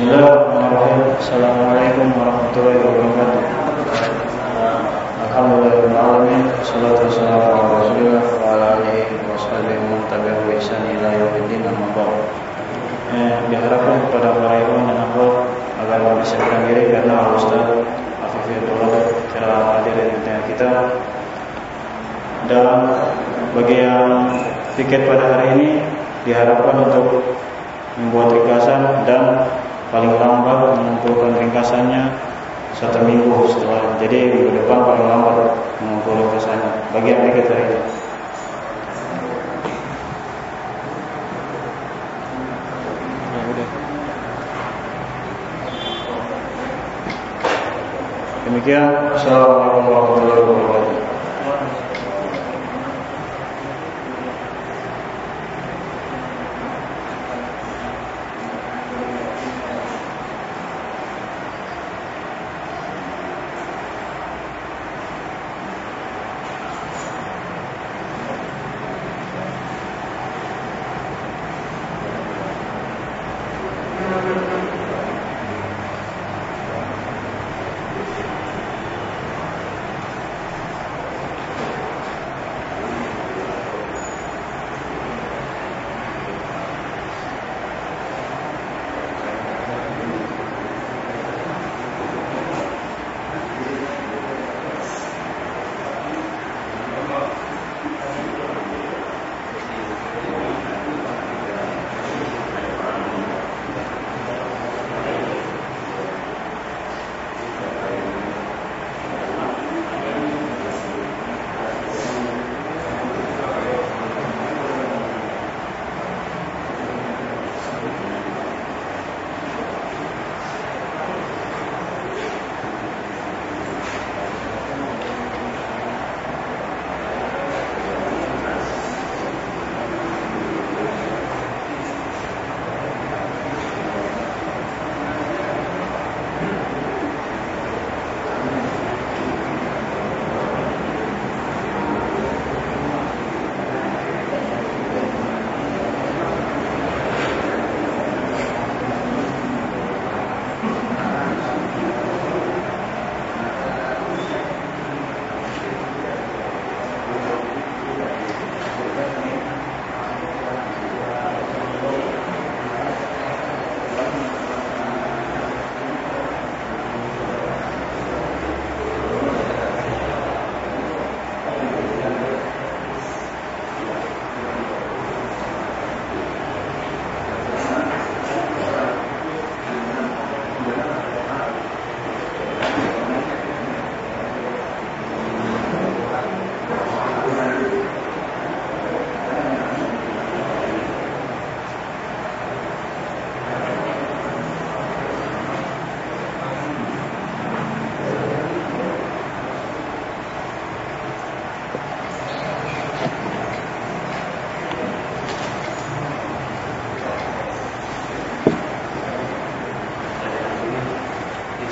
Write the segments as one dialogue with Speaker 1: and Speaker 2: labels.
Speaker 1: Bismillahirrahmanirrahim. Assalamualaikum warahmatullahi wabarakatuh. Alhamdulillahirrahmanirrahim. Salatu wassalamu ala rasulillah wa ala alihi wa sahbihi wa tabi'ahu bi ihsan ila yaumiddin amma. Eh, diharapkan kepada para ikhwan dan akhwat agar bisa diri karena Allah Ustaz Afifiyatullah telah hadir di tengah kita dan bagi yang tiket pada hari ini diharapkan untuk membuat ringkasan dan paling lambat mengumpulkan ringkasannya satu minggu setelah. Jadi minggu depan paling lambat mengumpulkan ringkasannya. Bagi tiket hari ini. Demikian, Assalamualaikum warahmatullahi wabarakatuh.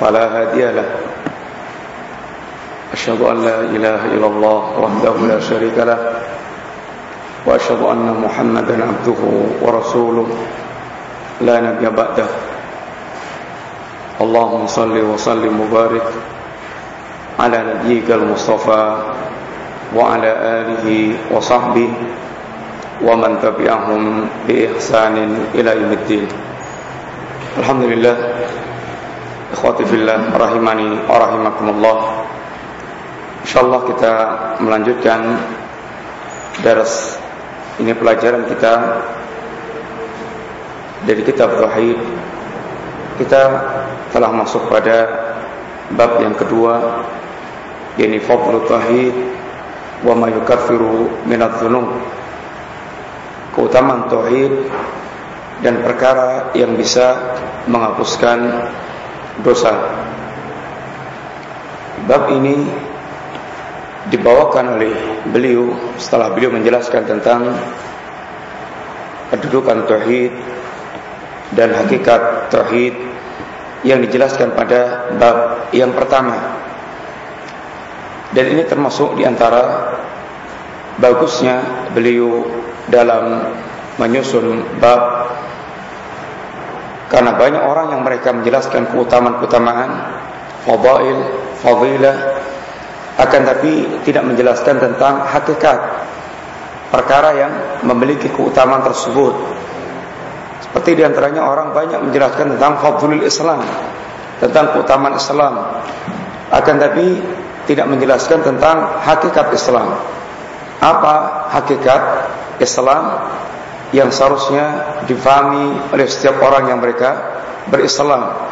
Speaker 2: فلا هادي له. أشهد أن لا إله إلا الله وحده لا شريك له وأشهد أن محمدا عبده ورسوله. لا نبي بعده. اللهم صل وسلم وبارك على نبيك المصطفى وعلى آله وصحبه ومن تبعهم بإحسان إلى يوم الدين. الحمد لله. Ikhwati fillah rahimani wa rahimakumullah. Insyaallah kita melanjutkan daras ini pelajaran kita dari kitab Tauhid. Kita telah masuk pada bab yang kedua yakni fadlu tauhid wa ma yukaffiru minadz dzunub. Keutamaan tauhid dan perkara yang bisa menghapuskan dosa. Bab ini dibawakan oleh beliau setelah beliau menjelaskan tentang kedudukan tauhid dan hakikat tauhid yang dijelaskan pada bab yang pertama. Dan ini termasuk di antara bagusnya beliau dalam menyusun bab karena banyak orang yang mereka menjelaskan keutamaan-keutamaan fadail, fadilah akan tapi tidak menjelaskan tentang hakikat perkara yang memiliki keutamaan tersebut. Seperti di antaranya orang banyak menjelaskan tentang fadlul Islam, tentang keutamaan Islam. Akan tapi tidak menjelaskan tentang hakikat Islam. Apa hakikat Islam yang seharusnya difahami oleh setiap orang yang mereka berislam.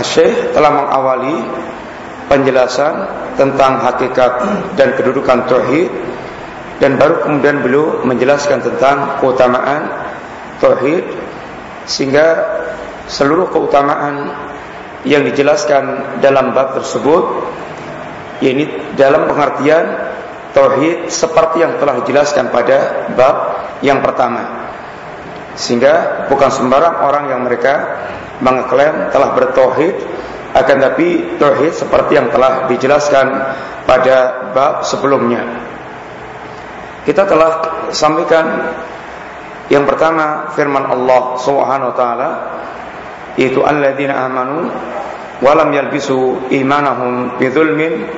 Speaker 2: Syekh telah mengawali penjelasan tentang hakikat dan kedudukan tauhid dan baru kemudian beliau menjelaskan tentang keutamaan tauhid sehingga seluruh keutamaan yang dijelaskan dalam bab tersebut yakni dalam pengertian tauhid seperti yang telah dijelaskan pada bab yang pertama. Sehingga bukan sembarang orang yang mereka mengklaim telah bertauhid akan tapi tauhid seperti yang telah dijelaskan pada bab sebelumnya. Kita telah sampaikan yang pertama firman Allah Subhanahu wa taala yaitu alladzina amanu wa lam yalbisu imanahum bidzulmin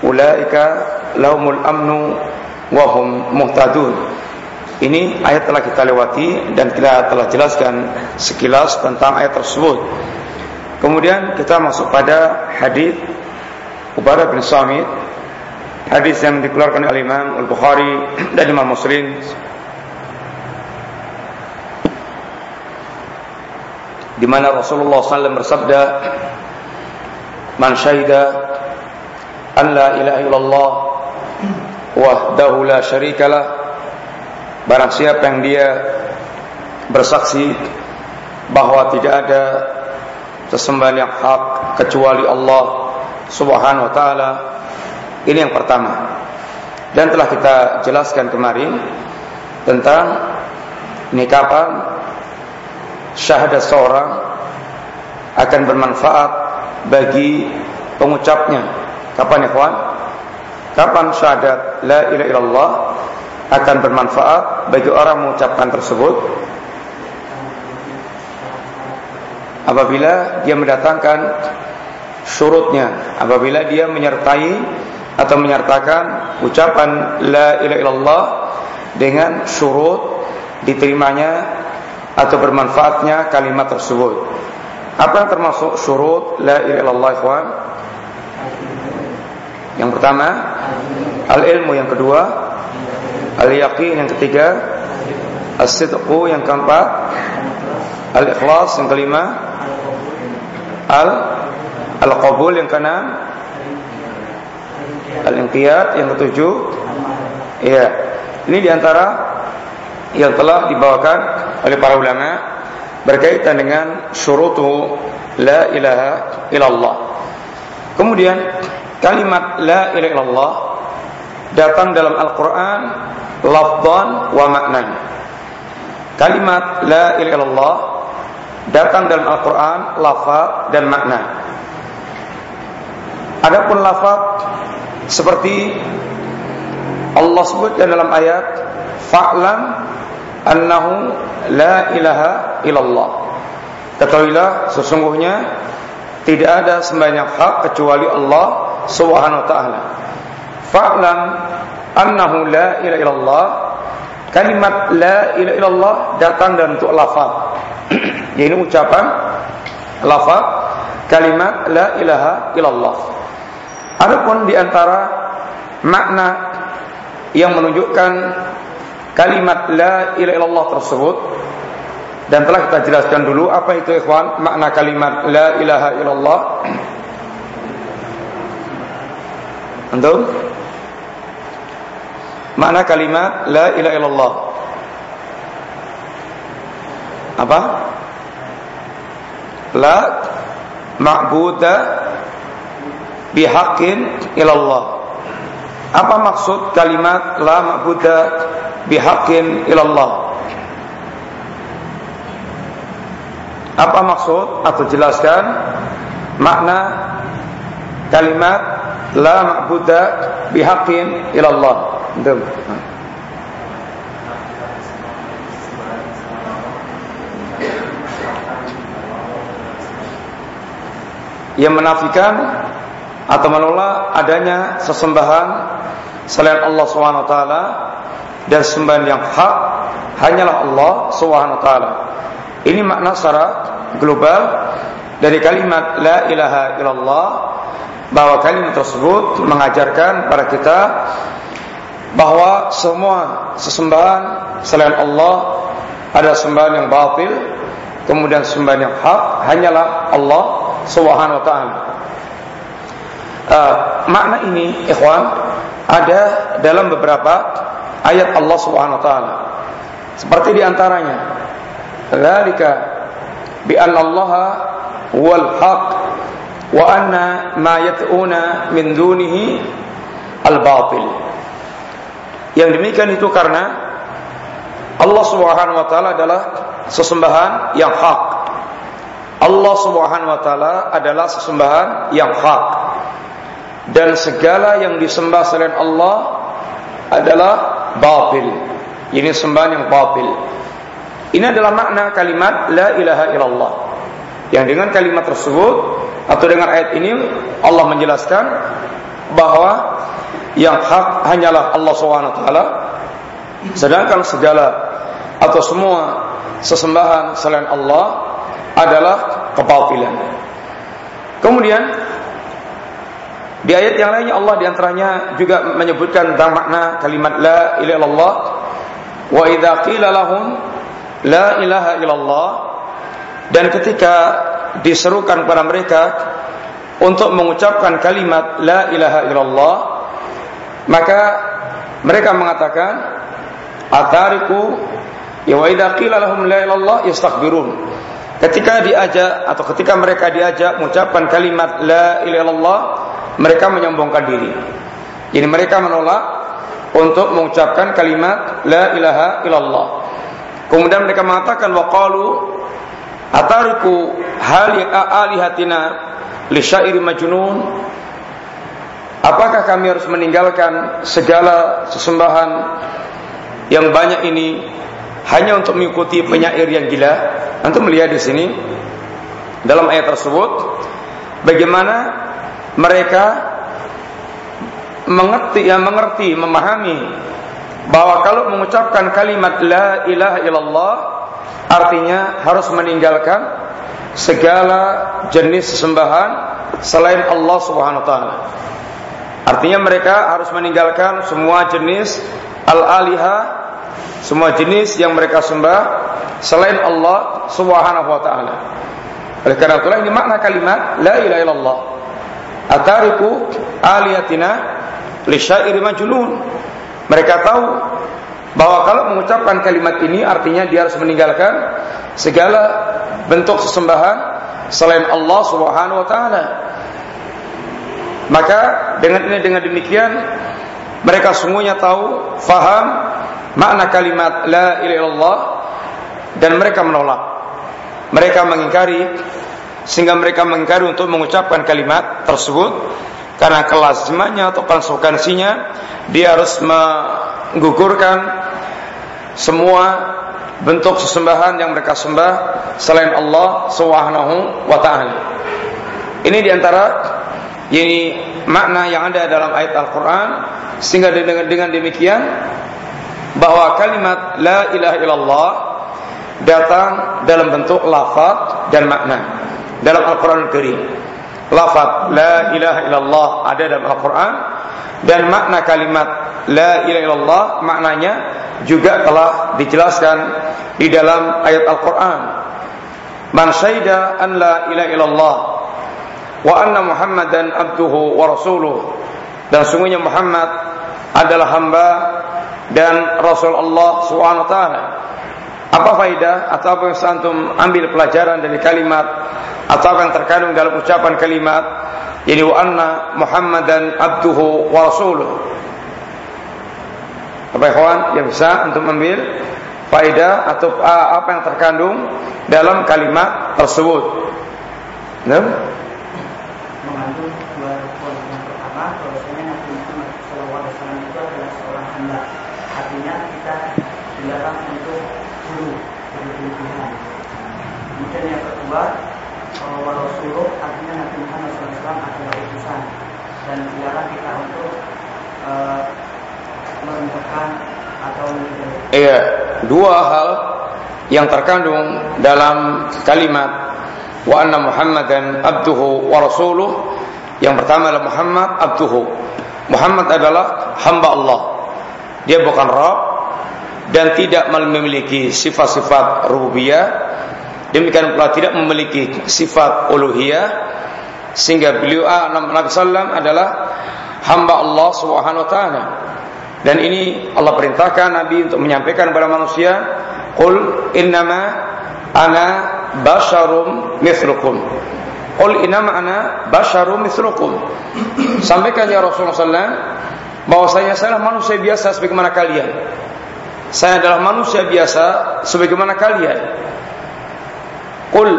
Speaker 2: ulaika laumul amnu wa hum muhtadun. Ini ayat telah kita lewati dan kita telah jelaskan sekilas tentang ayat tersebut. Kemudian kita masuk pada hadis Ubadah bin Samit Hadis yang dikeluarkan oleh Imam Al-Bukhari dan Imam Muslim di mana Rasulullah SAW bersabda Man syahida an la ilaha illallah wahdahu la syarikalah barang siapa yang dia bersaksi bahwa tidak ada sesembahan yang hak kecuali Allah Subhanahu wa taala. Ini yang pertama. Dan telah kita jelaskan kemarin tentang ini kapan syahadat seorang akan bermanfaat bagi pengucapnya. Kapan ikhwan? Kapan syahadat la ilaha illallah akan bermanfaat bagi orang mengucapkan tersebut? apabila dia mendatangkan syurutnya, apabila dia menyertai atau menyertakan ucapan la ilaha illallah dengan syurut diterimanya atau bermanfaatnya kalimat tersebut. Apa yang termasuk syurut la ilaha illallah ikhwan? Yang pertama, al-ilmu yang kedua, al-yaqin yang ketiga, as-sidqu yang keempat, al-ikhlas yang kelima, al al qabul yang keenam al inqiyad yang ketujuh. Ya ini di antara yang telah dibawakan oleh para ulama berkaitan dengan syurutu la ilaha illallah. Kemudian kalimat la ilaha illallah datang dalam Al-Quran lafdan wa maknan kalimat la ilaha illallah datang dalam Al-Quran lafaz dan makna. Adapun lafaz seperti Allah sebutkan dalam ayat fa'lam annahu la ilaha illallah. Ketahuilah sesungguhnya tidak ada sembahyang hak kecuali Allah Subhanahu wa taala. Fa'lam annahu la ilaha illallah. Kalimat la ilaha illallah datang dalam bentuk lafaz yaitu ucapan lafaz kalimat la ilaha illallah. Adapun di antara makna yang menunjukkan kalimat la ilaha illallah tersebut dan telah kita jelaskan dulu apa itu ikhwan makna kalimat la ilaha illallah. Antum? Makna kalimat la ilaha illallah. apa? La ma'buda bihaqqin ilallah. Apa maksud kalimat la ma'buda bihaqqin ilallah? Apa maksud atau jelaskan makna kalimat la ma'buda bihaqqin ilallah. Dem. Yang menafikan atau menolak adanya sesembahan selain Allah swt dan sembahan yang hak hanyalah Allah swt. Ini makna secara global dari kalimat la ilaha illallah bahwa kalimat tersebut mengajarkan pada kita bahwa semua sesembahan selain Allah ada sembahan yang batil kemudian sembahan yang hak hanyalah Allah Subhanahu wa taala. Uh, makna ini ikhwan ada dalam beberapa ayat Allah Subhanahu wa taala. Seperti di antaranya dzalika bi Allah wal haq wa anna ma yat'una min dunihi al batil. Yang demikian itu karena Allah Subhanahu wa taala adalah sesembahan yang hak. Allah Subhanahu wa taala adalah sesembahan yang hak. Dan segala yang disembah selain Allah adalah batil. Ini sembahan yang batil. Ini adalah makna kalimat la ilaha illallah. Yang dengan kalimat tersebut atau dengan ayat ini Allah menjelaskan bahwa yang hak hanyalah Allah taala. Sedangkan segala atau semua sesembahan selain Allah adalah kebatilan. Kemudian di ayat yang lainnya Allah di antaranya juga menyebutkan tentang makna kalimat la ilaha illallah. Wa idza qila lahum la ilaha illallah dan ketika diserukan kepada mereka untuk mengucapkan kalimat la ilaha illallah maka mereka mengatakan atariku ya wa idza qila lahum la ilallah yastakbirun. Ketika diajak atau ketika mereka diajak mengucapkan kalimat la ilaha illallah mereka menyombongkan diri. Jadi mereka menolak untuk mengucapkan kalimat la ilaha illallah. Kemudian mereka mengatakan wa qalu atariku hali alihatina li syairi majnun Apakah kami harus meninggalkan segala sesembahan yang banyak ini hanya untuk mengikuti penyair yang gila? Nanti melihat di sini dalam ayat tersebut bagaimana mereka mengerti yang mengerti memahami bahwa kalau mengucapkan kalimat la ilaha illallah artinya harus meninggalkan segala jenis sesembahan selain Allah Subhanahu wa taala. Artinya mereka harus meninggalkan semua jenis al-aliha, semua jenis yang mereka sembah selain Allah Subhanahu wa taala. Oleh karena itulah ini makna kalimat la ilaha illallah. Atariku aliyatina li syairi. Mereka tahu bahwa kalau mengucapkan kalimat ini artinya dia harus meninggalkan segala bentuk sesembahan selain Allah Subhanahu wa taala. Maka dengan ini dengan demikian mereka semuanya tahu, faham makna kalimat la ilaha illallah dan mereka menolak. Mereka mengingkari sehingga mereka mengingkari untuk mengucapkan kalimat tersebut karena kelazimannya atau konsekuensinya dia harus menggugurkan semua bentuk sesembahan yang mereka sembah selain Allah Subhanahu wa taala. Ini di antara ini makna yang ada dalam ayat Al-Quran sehingga dengan, dengan demikian bahwa kalimat la ilaha illallah datang dalam bentuk lafaz dan makna dalam Al-Quran Al-Karim. Lafaz la ilaha illallah ada dalam Al-Quran dan makna kalimat la ilaha illallah maknanya juga telah dijelaskan di dalam ayat Al-Quran. Man syaida an la ilaha illallah wa anna Muhammadan abduhu wa rasuluh dan sungguhnya Muhammad adalah hamba dan Rasul Allah taala. Apa faidah atau apa yang antum ambil pelajaran dari kalimat atau apa yang terkandung dalam ucapan kalimat yani wa anna Muhammadan abduhu wa rasuluh. Apa ikhwan yang bisa untuk ambil faedah atau apa yang terkandung dalam kalimat tersebut? Nah, mengandung dua poin yang pertama bahwasanya Nabi Muhammad SAW itu adalah seorang hamba. Artinya kita dilarang untuk guru guru Tuhan. Kemudian yang kedua bahwa Rasulullah artinya Nabi Muhammad SAW adalah utusan dan dilarang kita untuk uh, merendahkan atau Iya, dua hal yang terkandung dalam kalimat wa anna Muhammadan abduhu wa rasuluh. Yang pertama adalah Muhammad abduhu. Muhammad adalah hamba Allah. Dia bukan Rabb dan tidak memiliki sifat-sifat rububiyah. Demikian pula tidak memiliki sifat uluhiyah sehingga beliau ah, Nabi sallam adalah hamba Allah Subhanahu wa taala. Dan ini Allah perintahkan Nabi untuk menyampaikan kepada manusia, "Qul innama ana basyarum mithlukum." Qul innama ana basyarum mithlukum. Sampaikan ya Rasulullah sallallahu bahwasanya saya adalah manusia biasa sebagaimana kalian. Saya adalah manusia biasa sebagaimana kalian. Qul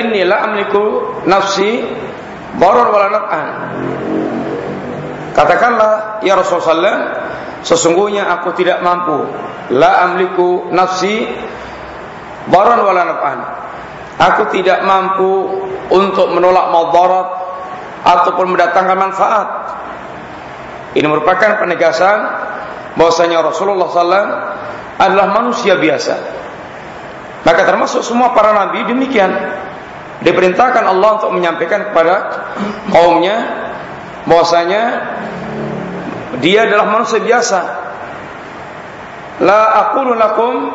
Speaker 2: inni la amliku nafsi darar wala. Katakanlah ya Rasulullah Sesungguhnya aku tidak mampu. La amliku nafsi Baran wala naf'an. Aku tidak mampu Untuk menolak madarat Ataupun mendatangkan manfaat. Ini merupakan penegasan bahwasanya Rasulullah SAW Adalah manusia biasa. Maka termasuk semua para nabi demikian. Diperintahkan Allah untuk menyampaikan kepada kaumnya bahwasanya dia adalah manusia biasa. La aqulu lakum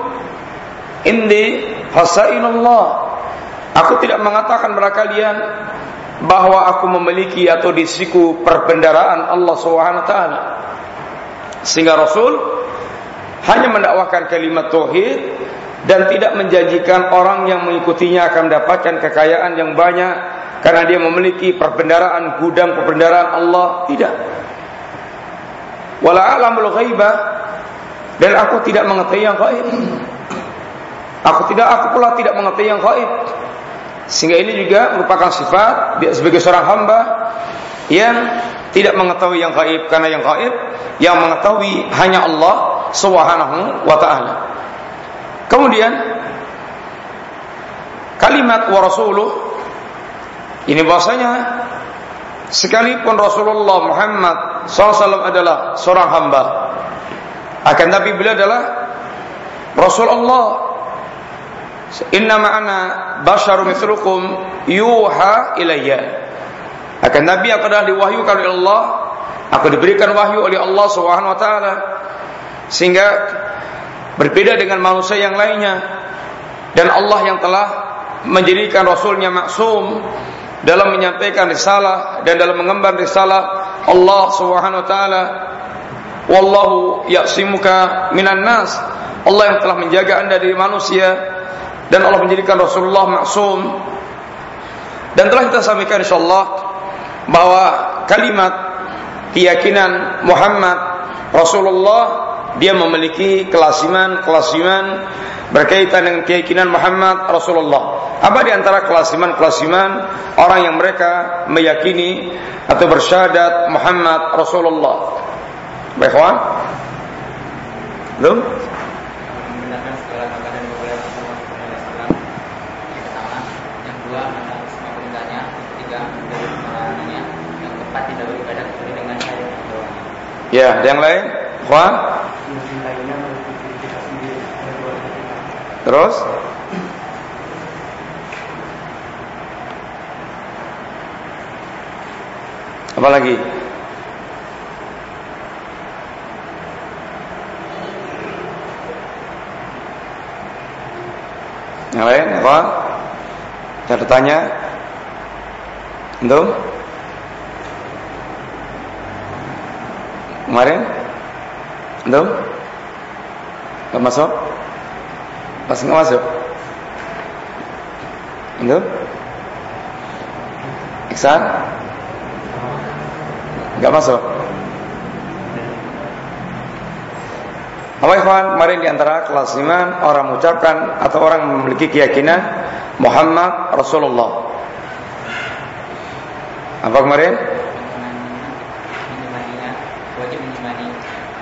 Speaker 2: indi hasainullah. Aku tidak mengatakan kepada kalian bahwa aku memiliki atau di siku perbendaraan Allah Subhanahu taala. Sehingga Rasul hanya mendakwakan kalimat tauhid dan tidak menjanjikan orang yang mengikutinya akan mendapatkan kekayaan yang banyak karena dia memiliki perbendaraan gudang perbendaraan Allah tidak wala alamul ghaibah dan aku tidak mengetahui yang gaib. Aku tidak aku pula tidak mengetahui yang gaib. Sehingga ini juga merupakan sifat dia sebagai seorang hamba yang tidak mengetahui yang gaib karena yang gaib yang mengetahui hanya Allah Subhanahu wa taala. Kemudian kalimat wa rasuluh ini bahasanya Sekalipun Rasulullah Muhammad SAW adalah seorang hamba, akan tapi beliau adalah Rasulullah. Inna ma'ana basyaru mithlukum yuha ilayya. Akan Nabi yang adalah diwahyukan oleh Allah, aku diberikan wahyu oleh Allah Subhanahu wa taala. Sehingga berbeda dengan manusia yang lainnya dan Allah yang telah menjadikan rasulnya maksum dalam menyampaikan risalah dan dalam mengemban risalah Allah Subhanahu wa taala wallahu ya'simuka minan nas. Allah yang telah menjaga Anda dari manusia dan Allah menjadikan Rasulullah maksum. Dan telah kita sampaikan insyaallah bahwa kalimat keyakinan Muhammad Rasulullah dia memiliki kelasiman-kelasiman berkaitan dengan keyakinan Muhammad Rasulullah. Apa di antara kelasiman-kelasiman orang yang mereka meyakini atau bersyahadat Muhammad Rasulullah? Baik, kawan? Belum? Ya, ada yang lain? Kawan? Terus Apa lagi? Yang lain apa? Ada tanya? Untuk? Kemarin? Untuk? Masuk? Masih nggak masuk? Itu? Iksan? Nggak masuk? Apa ikhwan, kemarin di antara kelas iman orang mengucapkan atau orang memiliki keyakinan Muhammad Rasulullah. Apa kemarin?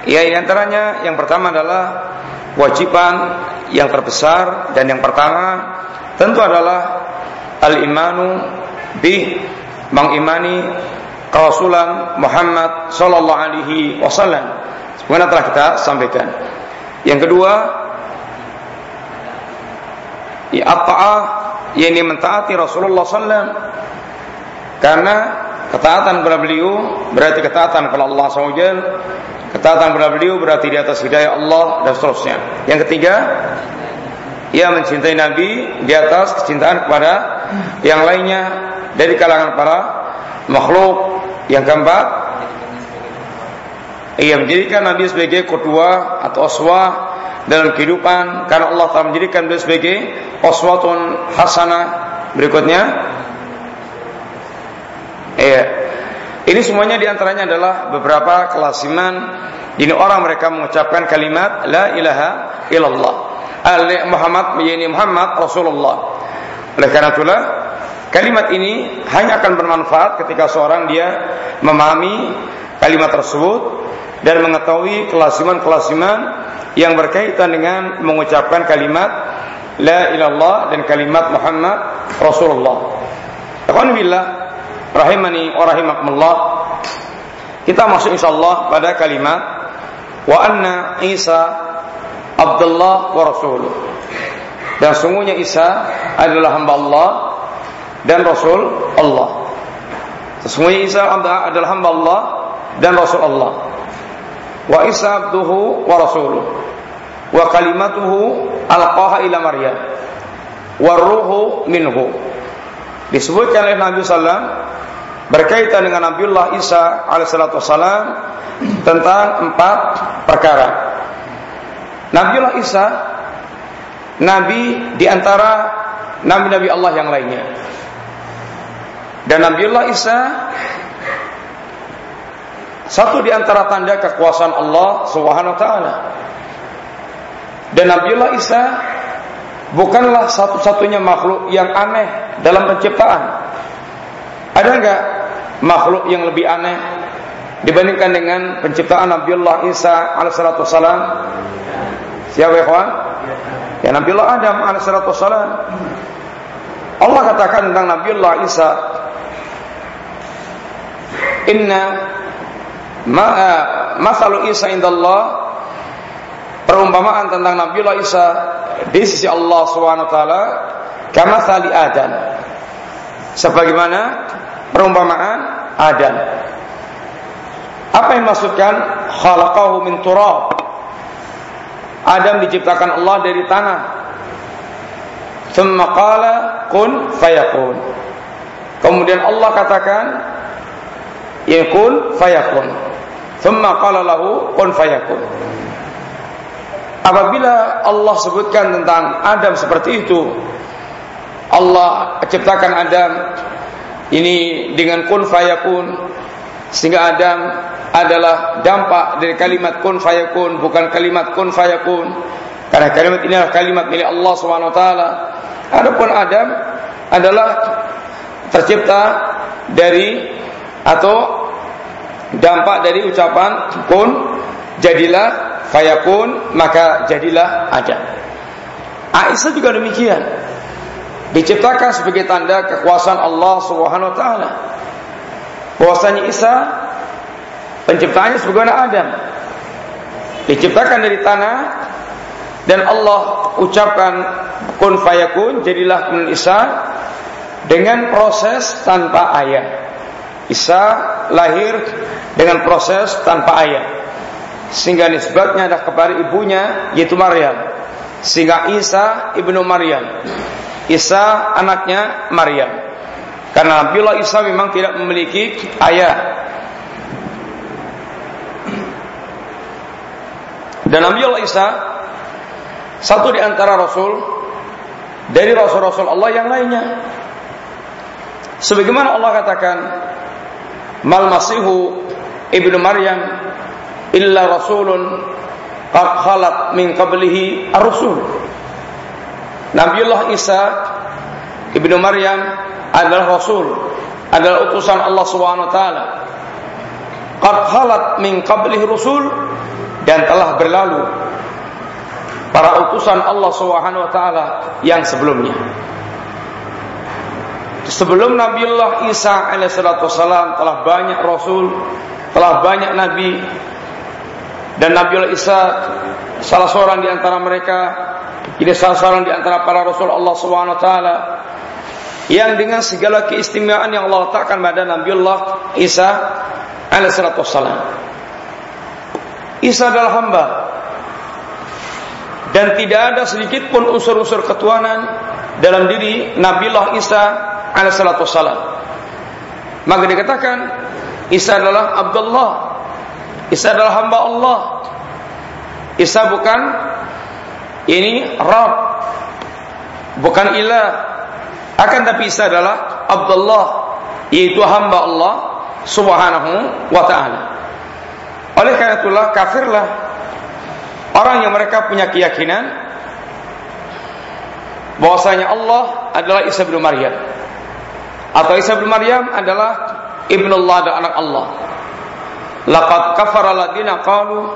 Speaker 2: Ya, di antaranya yang pertama adalah kewajiban yang terbesar dan yang pertama tentu adalah al-imanu bi mengimani kerasulan Muhammad sallallahu alaihi wasallam. Sebagaimana telah kita sampaikan. Yang kedua, ya ta'ah yakni mentaati Rasulullah sallallahu karena ketaatan kepada beliau berarti ketaatan kepada Allah SWT Ketaatan kepada beliau berarti di atas hidayah Allah dan seterusnya. Yang ketiga, ia mencintai Nabi di atas kecintaan kepada yang lainnya dari kalangan para makhluk. Yang keempat, ia menjadikan Nabi sebagai kedua atau oswah dalam kehidupan karena Allah telah menjadikan beliau sebagai oswatun hasanah. Berikutnya, iya, ini semuanya di antaranya adalah beberapa kelasiman ini orang mereka mengucapkan kalimat La ilaha illallah Ali Muhammad ini Muhammad Rasulullah Oleh karena itulah Kalimat ini hanya akan bermanfaat ketika seorang dia memahami kalimat tersebut dan mengetahui kelasiman-kelasiman yang berkaitan dengan mengucapkan kalimat La ilallah dan kalimat Muhammad Rasulullah. Alhamdulillah rahimani wa rahimakumullah. Kita masuk insyaallah pada kalimat wa anna Isa Abdullah wa Rasuluh. Dan sungguhnya Isa adalah hamba Allah dan Rasul Allah. Sesungguhnya Isa adalah hamba Allah dan Rasul Allah. Wa Isa abduhu wa rasuluh. Wa kalimatuhu alqaha ila Maryam. Wa ruhu minhu. Disebutkan oleh Nabi sallallahu berkaitan dengan Nabiullah Isa alaihissalatu wassalam tentang empat perkara. Nabiullah Isa nabi di antara nabi-nabi Allah yang lainnya. Dan Nabiullah Isa satu di antara tanda kekuasaan Allah Subhanahu wa taala. Dan Nabiullah Isa bukanlah satu-satunya makhluk yang aneh dalam penciptaan. Ada enggak makhluk yang lebih aneh dibandingkan dengan penciptaan Nabiullah Isa alaihissalatu wassalam? Siapa ikhwan? Ya Nabiullah Adam alaihissalatu wassalam. Allah katakan tentang Nabiullah Isa Inna ma masalu Isa indallah perumpamaan tentang Nabiullah Isa di sisi Allah Subhanahu wa taala kama Adam sebagaimana perumpamaan Adam. Apa yang maksudkan khalaqahu min turab? Adam diciptakan Allah dari tanah. Thumma qala kun fayakun. Kemudian Allah katakan yakun fayakun. Thumma qala lahu kun fayakun. Apabila Allah sebutkan tentang Adam seperti itu, Allah ciptakan Adam ini dengan kun fayakun sehingga Adam adalah dampak dari kalimat kun fayakun bukan kalimat kun fayakun karena kalimat ini adalah kalimat milik Allah Subhanahu wa taala. Adapun Adam adalah tercipta dari atau dampak dari ucapan kun jadilah fayakun maka jadilah Adam. Aisyah juga demikian diciptakan sebagai tanda kekuasaan Allah Subhanahu wa taala. Bahwasanya Isa penciptaannya sebagaimana Adam. Diciptakan dari tanah dan Allah ucapkan kun fayakun jadilah kun Isa dengan proses tanpa ayah. Isa lahir dengan proses tanpa ayah. Sehingga nisbatnya adalah kepada ibunya yaitu Maryam. Sehingga Isa ibnu Maryam Isa anaknya Maryam. Karena Nabiullah Isa memang tidak memiliki ayah. Dan Nabiullah Isa satu di antara rasul dari rasul-rasul Allah yang lainnya. Sebagaimana Allah katakan, "Mal Masihu ibnu Maryam illa rasulun qad khalat min qablihi ar-rusul." Nabiullah Isa ibnu Maryam adalah rasul, adalah utusan Allah Subhanahu wa taala. Qad khalat min qablihi rusul dan telah berlalu para utusan Allah Subhanahu wa taala yang sebelumnya. Sebelum Nabiullah Isa alaihissalam telah banyak rasul, telah banyak nabi dan Nabiullah Isa salah seorang di antara mereka ini salah seorang di antara para rasul Allah taala yang dengan segala keistimewaan yang Allah letakkan pada Nabiullah Isa alaihissalam. Isa adalah hamba dan tidak ada sedikit pun unsur-unsur ketuhanan dalam diri Nabiullah Isa alaihissalam. Maka dikatakan Isa adalah Abdullah. Isa adalah hamba Allah. Isa bukan ini Rabb, bukan ilah. Akan tapi Isa adalah Abdullah, yaitu hamba Allah Subhanahu wa taala. Oleh karena itulah kafirlah orang yang mereka punya keyakinan bahwasanya Allah adalah Isa bin Maryam atau Isa bin Maryam adalah ibnullah dan anak Allah. Laqad kafara ladina qalu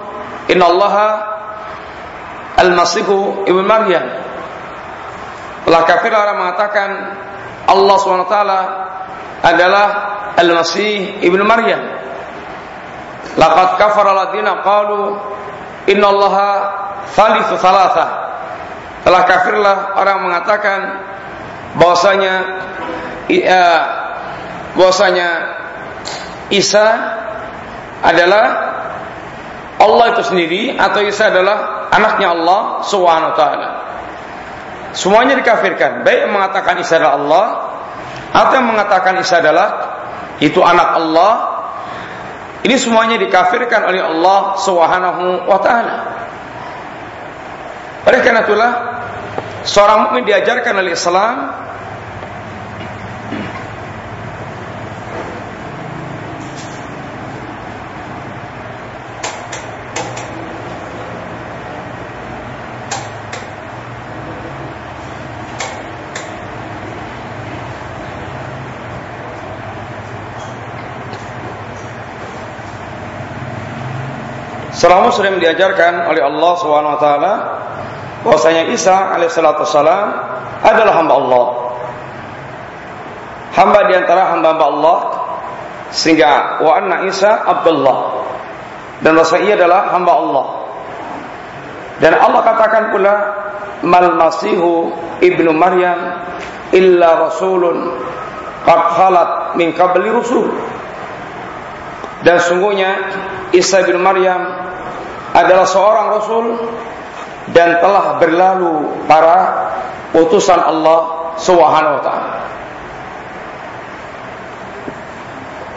Speaker 2: al-masihu ibn Maryam. Telah kafir orang mengatakan Allah SWT adalah Al-Masih ibn Maryam. Laqad kafara ladina qalu innallaha thalithu thalatha. Telah kafirlah orang mengatakan bahwasanya bahwasanya Isa adalah Allah itu sendiri atau Isa adalah anaknya Allah Subhanahu wa taala. Semuanya dikafirkan, baik yang mengatakan Isa adalah Allah atau yang mengatakan Isa adalah itu anak Allah. Ini semuanya dikafirkan oleh Allah Subhanahu wa taala. Oleh karena itulah seorang mukmin diajarkan oleh Islam Seorang muslim diajarkan oleh Allah Subhanahu wa taala bahwasanya Isa alaihissalatu adalah hamba Allah. Hamba di antara hamba-hamba Allah sehingga wa anna Isa Abdullah dan rasa ia adalah hamba Allah. Dan Allah katakan pula mal masihu ibnu Maryam illa rasulun qad khalat min qabli rusul. Dan sungguhnya Isa bin Maryam adalah seorang rasul dan telah berlalu para utusan Allah Subhanahu wa taala.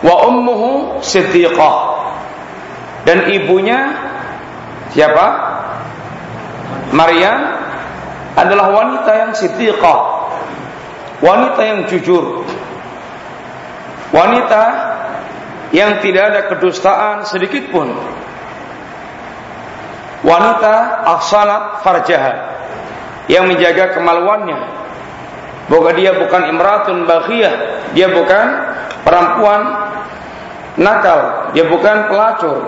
Speaker 2: Wa ummuhu siddiqah. Dan ibunya siapa? Maryam adalah wanita yang siddiqah. Wanita yang jujur. Wanita yang tidak ada kedustaan sedikit pun wanita ahsanat farjaha. Yang menjaga kemaluannya. Bahwa dia bukan imratun baghiyah. Dia bukan perempuan nakal. Dia bukan pelacur.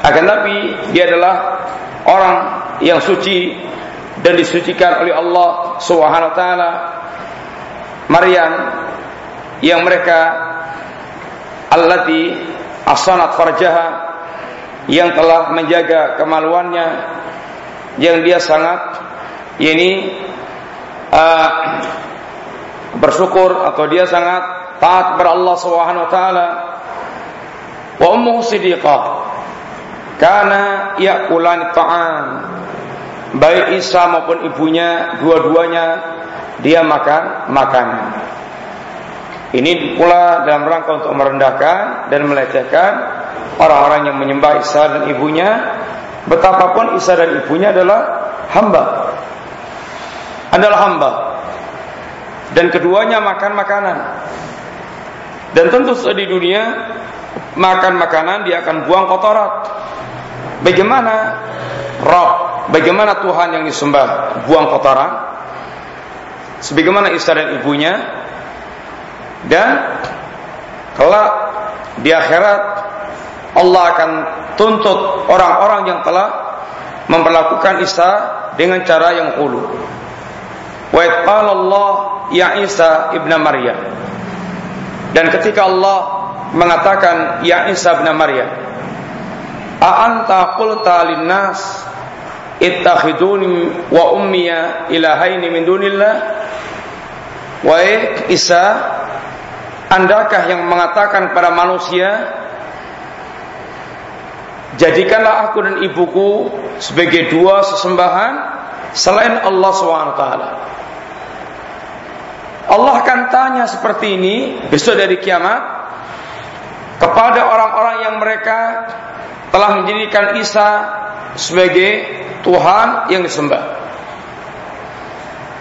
Speaker 2: Akan tapi dia adalah orang yang suci dan disucikan oleh Allah Subhanahu wa taala. Maryam yang mereka allati ahsanat farjaha yang telah menjaga kemaluannya yang dia sangat ini uh, bersyukur atau dia sangat taat kepada Allah Subhanahu wa taala. Wa ummuhu siddiqah. Karena yakulan ta'am. Baik Isa maupun ibunya dua-duanya dia makan makanan. Ini pula dalam rangka untuk merendahkan dan melecehkan orang-orang yang menyembah Isa dan ibunya betapapun Isa dan ibunya adalah hamba. Adalah hamba. Dan keduanya makan makanan. Dan tentu di dunia makan makanan dia akan buang kotoran. Bagaimana Rob, bagaimana Tuhan yang disembah buang kotoran? Sebagaimana Isa dan ibunya dan kelak di akhirat Allah akan tuntut orang-orang yang telah memperlakukan Isa dengan cara yang ulu. Wa Allah ya Isa ibnu Maryam. Dan ketika Allah mengatakan ya Isa ibnu Maryam, "A anta qulta lin-nas ittakhiduni wa ummiya ilahaini min dunillah?" Wahai Isa, andakah yang mengatakan kepada manusia Jadikanlah aku dan ibuku sebagai dua sesembahan selain Allah SWT. Allah akan tanya seperti ini besok dari kiamat kepada orang-orang yang mereka telah menjadikan Isa sebagai Tuhan yang disembah.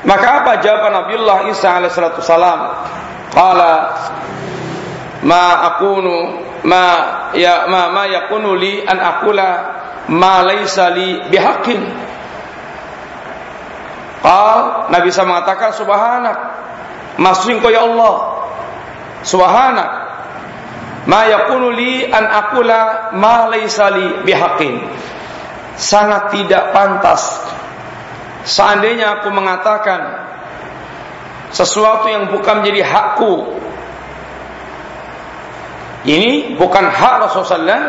Speaker 2: Maka apa jawaban Nabiullah Isa alaihissalam? Qala ma akunu ma ya ma ma yakunu li an aqula ma laisa li bihaqqin. Qal Nabi bisa mengatakan subhanak Maksudnya ya Allah. Subhanak Ma yakunu li an aqula ma laisa li bihaqqin. Sangat tidak pantas. Seandainya aku mengatakan Sesuatu yang bukan menjadi hakku ini bukan hak Rasulullah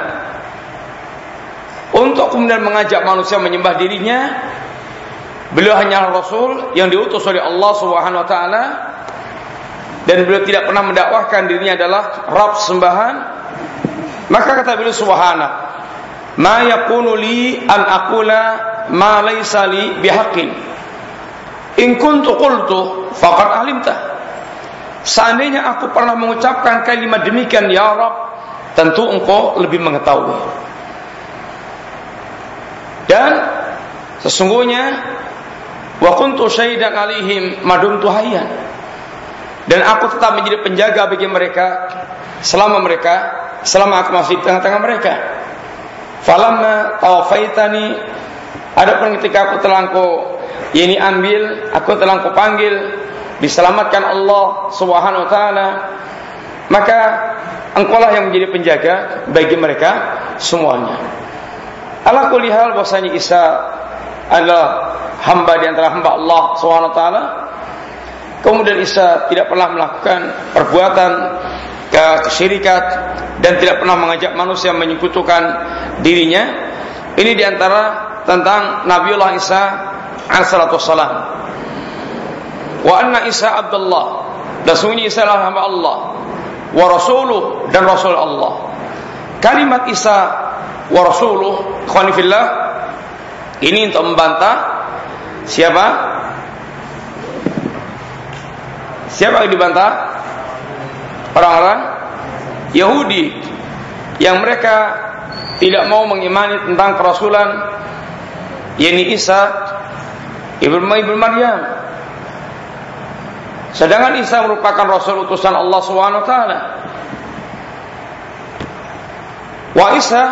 Speaker 2: untuk kemudian mengajak manusia menyembah dirinya. Beliau hanya Rasul yang diutus oleh Allah Subhanahu wa taala dan beliau tidak pernah mendakwahkan dirinya adalah Rabb sembahan. Maka kata beliau subhanahu ma yakunu li an aqula ma laysa li bihaqqin. In kuntu qultu faqad alimta. Seandainya aku pernah mengucapkan kalimat demikian ya Rab, tentu engkau lebih mengetahui. Dan sesungguhnya wa kuntu syahidan alaihim madum tuhayyan. Dan aku tetap menjadi penjaga bagi mereka selama mereka selama aku masih di tengah-tengah mereka. Falamma tawafaitani ada pun ketika aku telah engkau ini ambil, aku telah engkau panggil diselamatkan Allah Subhanahu wa taala maka engkaulah yang menjadi penjaga bagi mereka semuanya. Ala kulli hal bahwasanya Isa adalah hamba di antara hamba Allah Subhanahu wa taala. Kemudian Isa tidak pernah melakukan perbuatan kesyirikat dan tidak pernah mengajak manusia menyekutukan dirinya. Ini di antara tentang Nabiullah Isa alaihi salam wa anna Isa Abdullah. Dan sungguhnya Isa hamba Allah. Wa rasuluh dan rasul Allah. Kalimat Isa wa rasuluh khonifillah ini untuk membantah siapa? Siapa yang dibantah? Orang-orang Yahudi yang mereka tidak mau mengimani tentang kerasulan yakni Isa ibnu Maryam Sedangkan Isa merupakan Rasul utusan Allah SWT. Wa Isa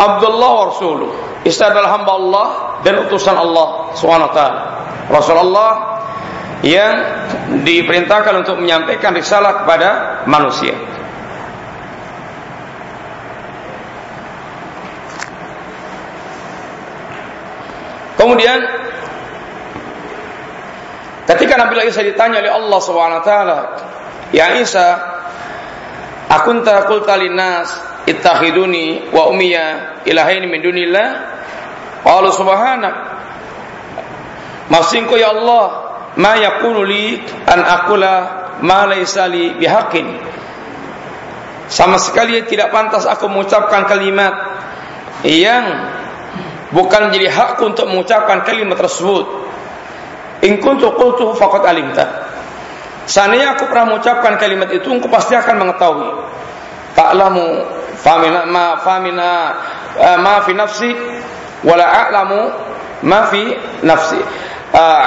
Speaker 2: Abdullah wa Rasuluh. Isa adalah hamba Allah dan utusan Allah SWT. Rasulullah yang diperintahkan untuk menyampaikan risalah kepada manusia. Kemudian Ketika Nabi Isa ditanya oleh Allah Subhanahu wa taala, "Ya Isa, akunta qulta linnas ittakhiduni wa ummiya ilahaini min dunillah?" Qala subhanak. Masingko ya Allah, ma yakunu li an aqula ma laysa li bihaqqin. Sama sekali tidak pantas aku mengucapkan kalimat yang bukan menjadi hak untuk mengucapkan kalimat tersebut. In kuntu qultu faqad alimta. Seandainya aku pernah mengucapkan kalimat itu, engkau pasti akan mengetahui. Ta'lamu famina ma famina uh, ma fi nafsi wala a'lamu ma fi nafsi. Uh,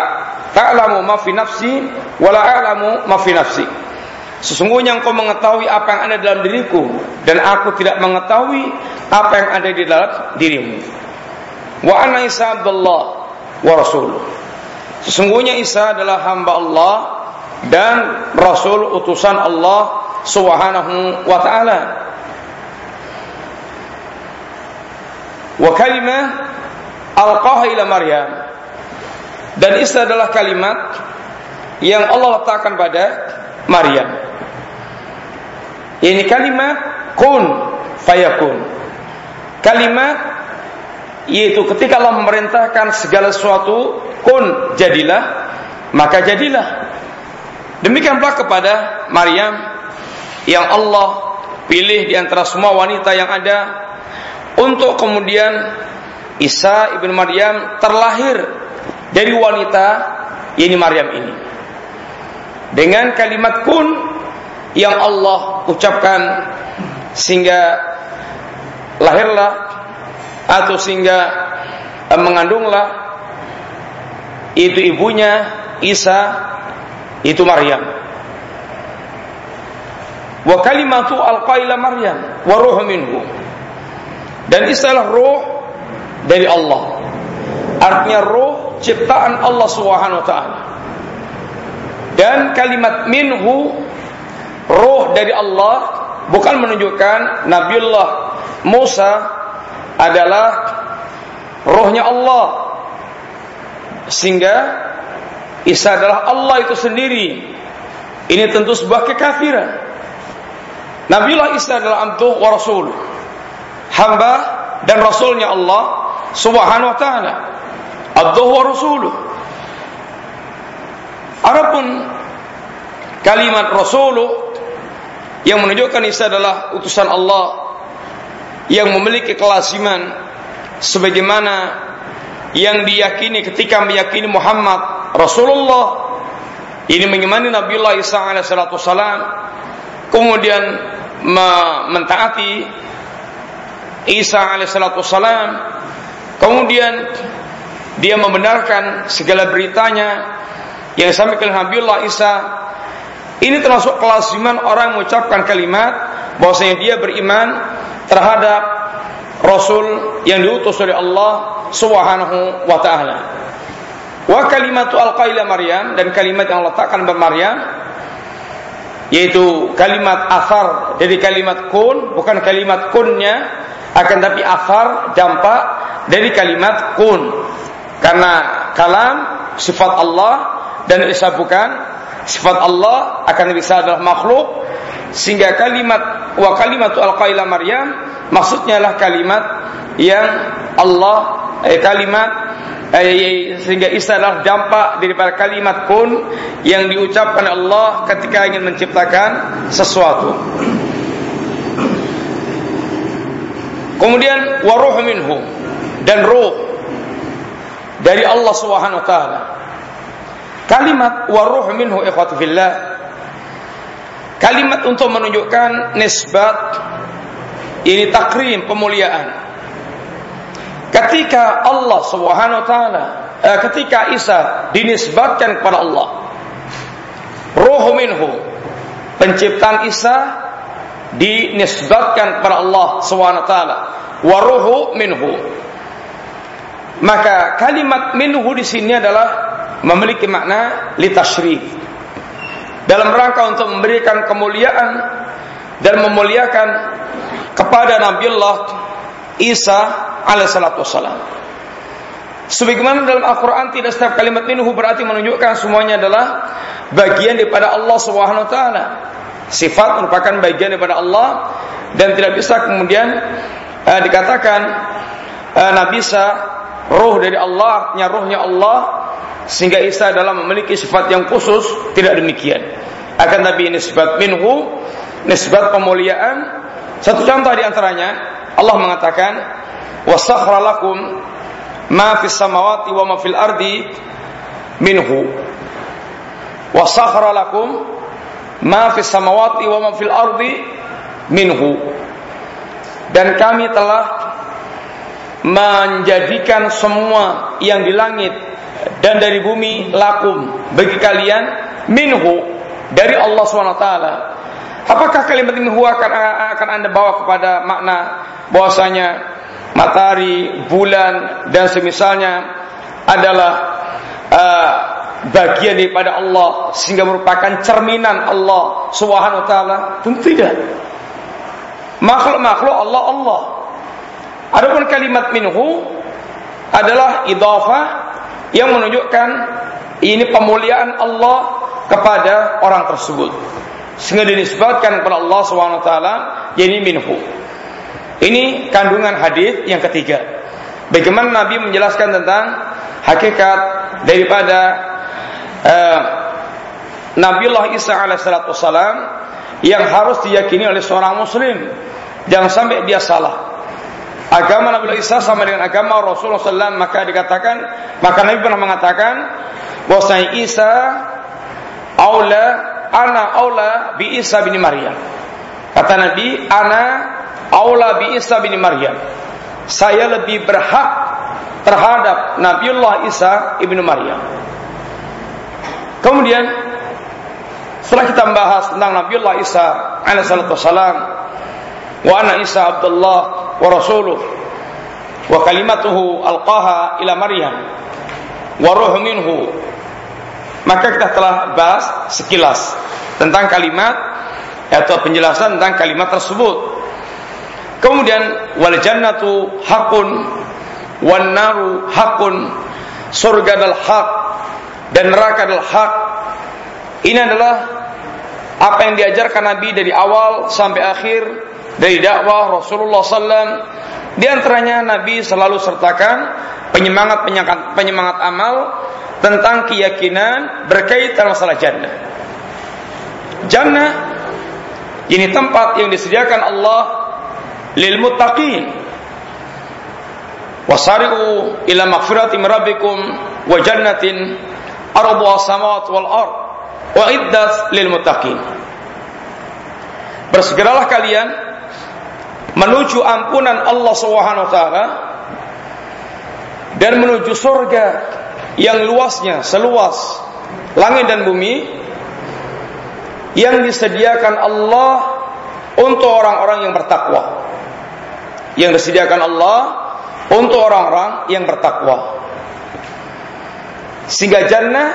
Speaker 2: ta'lamu ma fi nafsi wa la a'lamu ma fi nafsi. Sesungguhnya engkau mengetahui apa yang ada dalam diriku dan aku tidak mengetahui apa yang ada di dalam dirimu. Wa ana Isa Abdullah wa Rasul. Sesungguhnya Isa adalah hamba Allah dan Rasul utusan Allah Subhanahu wa taala. Wa kalimah alqaha ila Maryam. Dan Isa adalah kalimat yang Allah letakkan pada Maryam. Ini kalimat kun fayakun. Kalimat yaitu ketika Allah memerintahkan segala sesuatu kun jadilah maka jadilah. Demikian pula kepada Maryam yang Allah pilih di antara semua wanita yang ada untuk kemudian Isa ibn Maryam terlahir dari wanita ini Maryam ini dengan kalimat kun yang Allah ucapkan sehingga lahirlah atau sehingga eh, mengandunglah itu ibunya Isa itu Maryam. Wa kalimatu alqaila Maryam wa ruh minhu. Dan istilah ruh dari Allah. Artinya ruh ciptaan Allah Subhanahu wa taala. Dan kalimat minhu roh dari Allah bukan menunjukkan Nabiullah Musa adalah rohnya Allah. Sehingga Isa adalah Allah itu sendiri. Ini tentu sebuah kekafiran. Nabiullah Isa adalah abduh wa rasul. Hamba dan rasulnya Allah subhanahu wa ta'ala. Abduh wa rasuluh Adapun kalimat Rasulu yang menunjukkan Isa adalah utusan Allah yang memiliki kelasiman sebagaimana yang diyakini ketika meyakini Muhammad Rasulullah. Ini mengimani Nabiullah Isa alaihissalam kemudian mentaati Isa alaihissalam kemudian dia membenarkan segala beritanya yang disampaikan Nabiullah Isa. Ini termasuk kelasiman orang mengucapkan kalimat bahwasanya dia beriman terhadap Rasul yang diutus oleh Allah Subhanahu wa taala. Wa kalimatu alqaila Maryam dan kalimat yang letakkan pada Maryam yaitu kalimat asar dari kalimat kun bukan kalimat kunnya akan tapi asar dampak dari kalimat kun karena kalam sifat Allah dan Isa bukan sifat Allah akan bisa adalah makhluk sehingga kalimat wa kalimatu alqaila Maryam maksudnya adalah kalimat yang Allah eh, kalimat eh, sehingga Isa adalah dampak daripada kalimat kun yang diucapkan Allah ketika ingin menciptakan sesuatu. Kemudian waruh minhu dan ruh dari Allah Subhanahu wa taala. Kalimat waruh minhu ikhwatu fillah Kalimat untuk menunjukkan nisbat ini takrim pemuliaan. Ketika Allah Subhanahu wa taala eh, ketika Isa dinisbatkan kepada Allah. Ruh minhu penciptaan Isa dinisbatkan kepada Allah Subhanahu wa taala. Wa ruhu minhu. Maka kalimat minhu di sini adalah memiliki makna litashrif dalam rangka untuk memberikan kemuliaan dan memuliakan kepada Nabiullah Isa alaihissalatu wassalam. Sebagaimana dalam Al-Quran tidak setiap kalimat minhu berarti menunjukkan semuanya adalah bagian daripada Allah Subhanahu wa taala. Sifat merupakan bagian daripada Allah dan tidak bisa kemudian uh, dikatakan uh, Nabi Isa roh dari Allah, artinya rohnya Allah sehingga Isa adalah memiliki sifat yang khusus tidak demikian akan tapi ini sifat minhu nisbat pemuliaan. Satu contoh di antaranya Allah mengatakan wasakhra lakum ma fis samawati wa ma fil ardi minhu. Wasakhra lakum ma fis samawati wa ma fil ardi minhu. Dan kami telah menjadikan semua yang di langit dan dari bumi lakum. Bagi kalian minhu dari Allah SWT. Apakah kalimat minhu akan, akan anda bawa kepada makna bahwasanya matahari, bulan dan semisalnya adalah uh, bagian daripada Allah sehingga merupakan cerminan Allah Subhanahu wa taala? Tentu tidak. Makhluk-makhluk Allah Allah. Adapun kalimat minhu adalah idhafah yang menunjukkan ini pemuliaan Allah kepada orang tersebut. Sehingga dinisbatkan kepada Allah taala yakni minhu. Ini kandungan hadis yang ketiga. Bagaimana Nabi menjelaskan tentang hakikat daripada uh, Nabiullah Isa alaihissalam yang harus diyakini oleh seorang muslim. Jangan sampai dia salah. Agama Nabi Isa sama dengan agama Rasulullah SAW maka dikatakan maka Nabi pernah mengatakan bahwa Isa aula ana aula bi Isa bin Maryam. Kata Nabi, ana aula bi Isa bin Maryam. Saya lebih berhak terhadap Nabiullah Isa ibnu Maryam. Kemudian setelah kita membahas tentang Nabiullah Isa alaihissalam wa ana Isa Abdullah wa rasuluh wa kalimatuhu alqaha ila Maryam wa ruh minhu maka kita telah bahas sekilas tentang kalimat atau penjelasan tentang kalimat tersebut kemudian wal jannatu hakun wan naru hakun surga adalah hak dan neraka adalah hak. Ini adalah apa yang diajarkan Nabi dari awal sampai akhir dari dakwah Rasulullah SAW. Di antaranya Nabi selalu sertakan penyemangat penyemangat, penyemangat amal tentang keyakinan berkaitan masalah jannah. Jannah ini tempat yang disediakan Allah lil muttaqin. Wasari'u ila maghfirati rabbikum wa jannatin ardu samawat wal ard wa iddat lil muttaqin. Bersegeralah kalian menuju ampunan Allah Subhanahu wa taala dan menuju surga yang luasnya seluas langit dan bumi yang disediakan Allah untuk orang-orang yang bertakwa. Yang disediakan Allah untuk orang-orang yang bertakwa. Sehingga jannah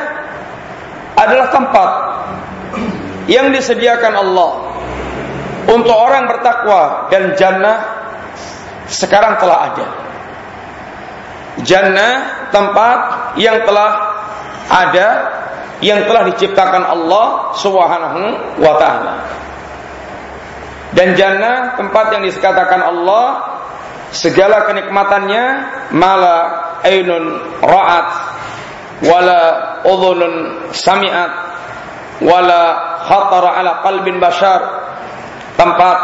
Speaker 2: adalah tempat yang disediakan Allah untuk orang bertakwa dan jannah sekarang telah ada. Jannah tempat yang telah ada yang telah diciptakan Allah Subhanahu wa taala. Dan jannah tempat yang dikatakan Allah segala kenikmatannya mala ainun ra'at wala udhunun sami'at wala khatara ala qalbin bashar tempat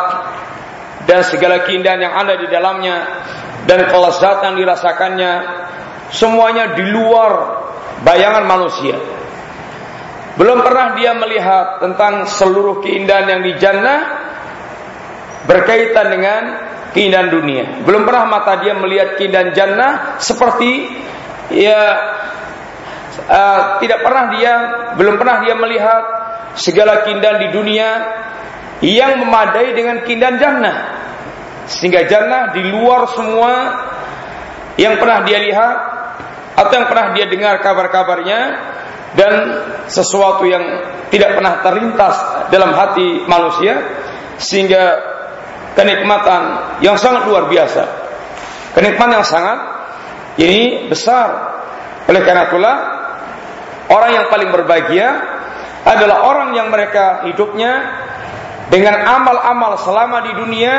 Speaker 2: dan segala keindahan yang ada di dalamnya dan kelezatan dirasakannya semuanya di luar bayangan manusia belum pernah dia melihat tentang seluruh keindahan yang di jannah berkaitan dengan keindahan dunia. Belum pernah mata dia melihat keindahan jannah seperti ya uh, tidak pernah dia belum pernah dia melihat segala keindahan di dunia yang memadai dengan keindahan jannah sehingga jannah di luar semua yang pernah dia lihat atau yang pernah dia dengar kabar-kabarnya dan sesuatu yang tidak pernah terlintas dalam hati manusia sehingga kenikmatan yang sangat luar biasa. Kenikmatan yang sangat ini besar. Oleh karena itulah Orang yang paling berbahagia adalah orang yang mereka hidupnya dengan amal-amal selama di dunia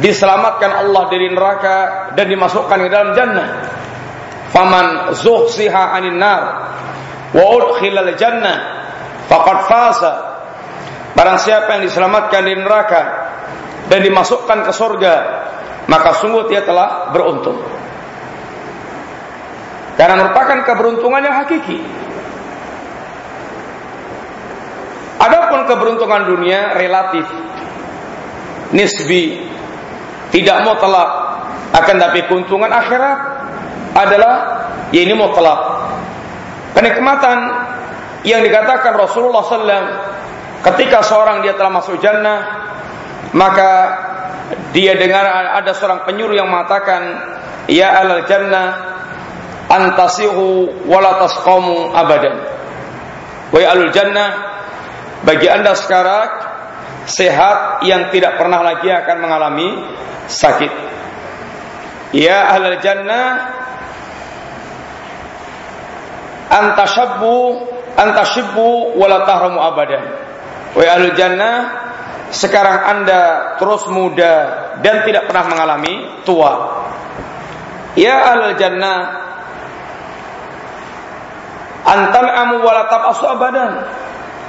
Speaker 2: diselamatkan Allah dari neraka dan dimasukkan ke dalam jannah. Faman zuhsiha 'anil nar wa udkhilal jannah faqad faza. Barang siapa yang diselamatkan dari neraka dan dimasukkan ke surga, maka sungguh dia telah beruntung. Karena merupakan keberuntungan yang hakiki. Adapun keberuntungan dunia relatif, nisbi, tidak mutlak, akan tapi keuntungan akhirat adalah ya ini mutlak. Kenikmatan yang dikatakan Rasulullah SAW ketika seorang dia telah masuk jannah, maka dia dengar ada seorang penyuruh yang mengatakan, Ya alal jannah antasihu wala tasqamu abadan. Wahai alul jannah, bagi anda sekarang sehat yang tidak pernah lagi akan mengalami sakit. Ya ahlal jannah antashabbu antashibbu wala tahramu abadan. Wa ahlul jannah sekarang Anda terus muda dan tidak pernah mengalami tua. Ya ahlul jannah antan'amu wala tabasu abadan.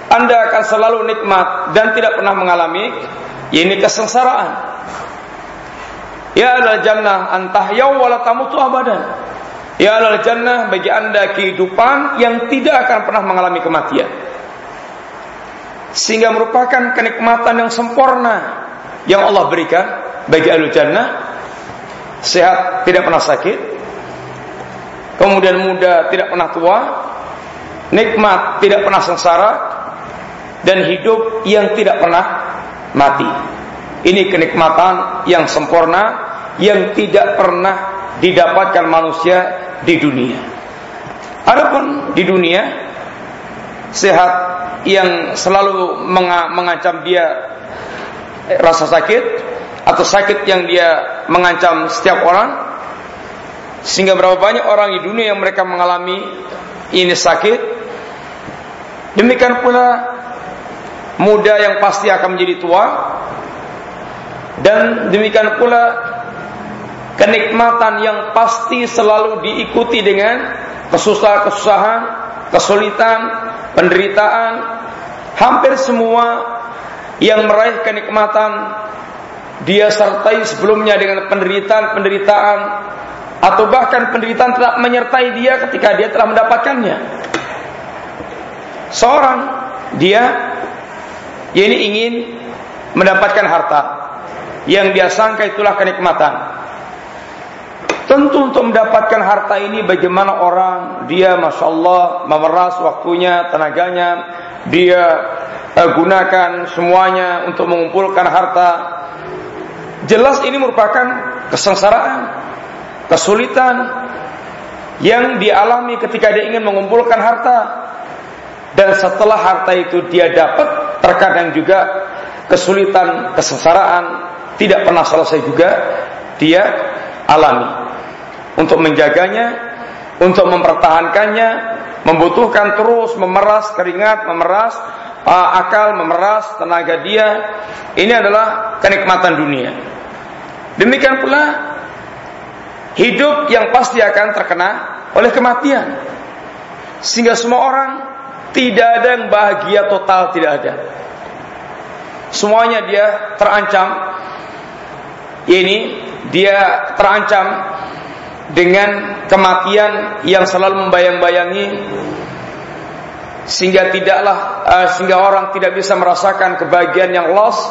Speaker 2: Anda akan selalu nikmat dan tidak pernah mengalami ini kesengsaraan. Ya ahlul jannah antahyau wala tamutu abadan. Ya alal jannah bagi anda kehidupan yang tidak akan pernah mengalami kematian. Sehingga merupakan kenikmatan yang sempurna yang Allah berikan bagi alul jannah. Sehat, tidak pernah sakit. Kemudian muda, tidak pernah tua. Nikmat, tidak pernah sengsara. Dan hidup yang tidak pernah mati. Ini kenikmatan yang sempurna yang tidak pernah didapatkan manusia di dunia. Adapun di dunia sehat yang selalu mengancam dia rasa sakit atau sakit yang dia mengancam setiap orang sehingga berapa banyak orang di dunia yang mereka mengalami ini sakit demikian pula muda yang pasti akan menjadi tua dan demikian pula kenikmatan yang pasti selalu diikuti dengan kesusahan-kesusahan, kesulitan, penderitaan. Hampir semua yang meraih kenikmatan dia sertai sebelumnya dengan penderitaan-penderitaan atau bahkan penderitaan telah menyertai dia ketika dia telah mendapatkannya. Seorang dia ini ingin mendapatkan harta yang dia sangka itulah kenikmatan. Tentu untuk mendapatkan harta ini bagaimana orang dia masya Allah memeras waktunya, tenaganya, dia uh, gunakan semuanya untuk mengumpulkan harta. Jelas ini merupakan kesengsaraan, kesulitan yang dialami ketika dia ingin mengumpulkan harta. Dan setelah harta itu dia dapat, terkadang juga kesulitan, kesengsaraan tidak pernah selesai juga dia alami untuk menjaganya, untuk mempertahankannya, membutuhkan terus memeras keringat, memeras uh, akal, memeras tenaga dia. Ini adalah kenikmatan dunia. Demikian pula hidup yang pasti akan terkena oleh kematian. Sehingga semua orang tidak ada yang bahagia total, tidak ada. Semuanya dia terancam. Ini dia terancam dengan kematian yang selalu membayang-bayangi sehingga tidaklah uh, sehingga orang tidak bisa merasakan kebahagiaan yang lost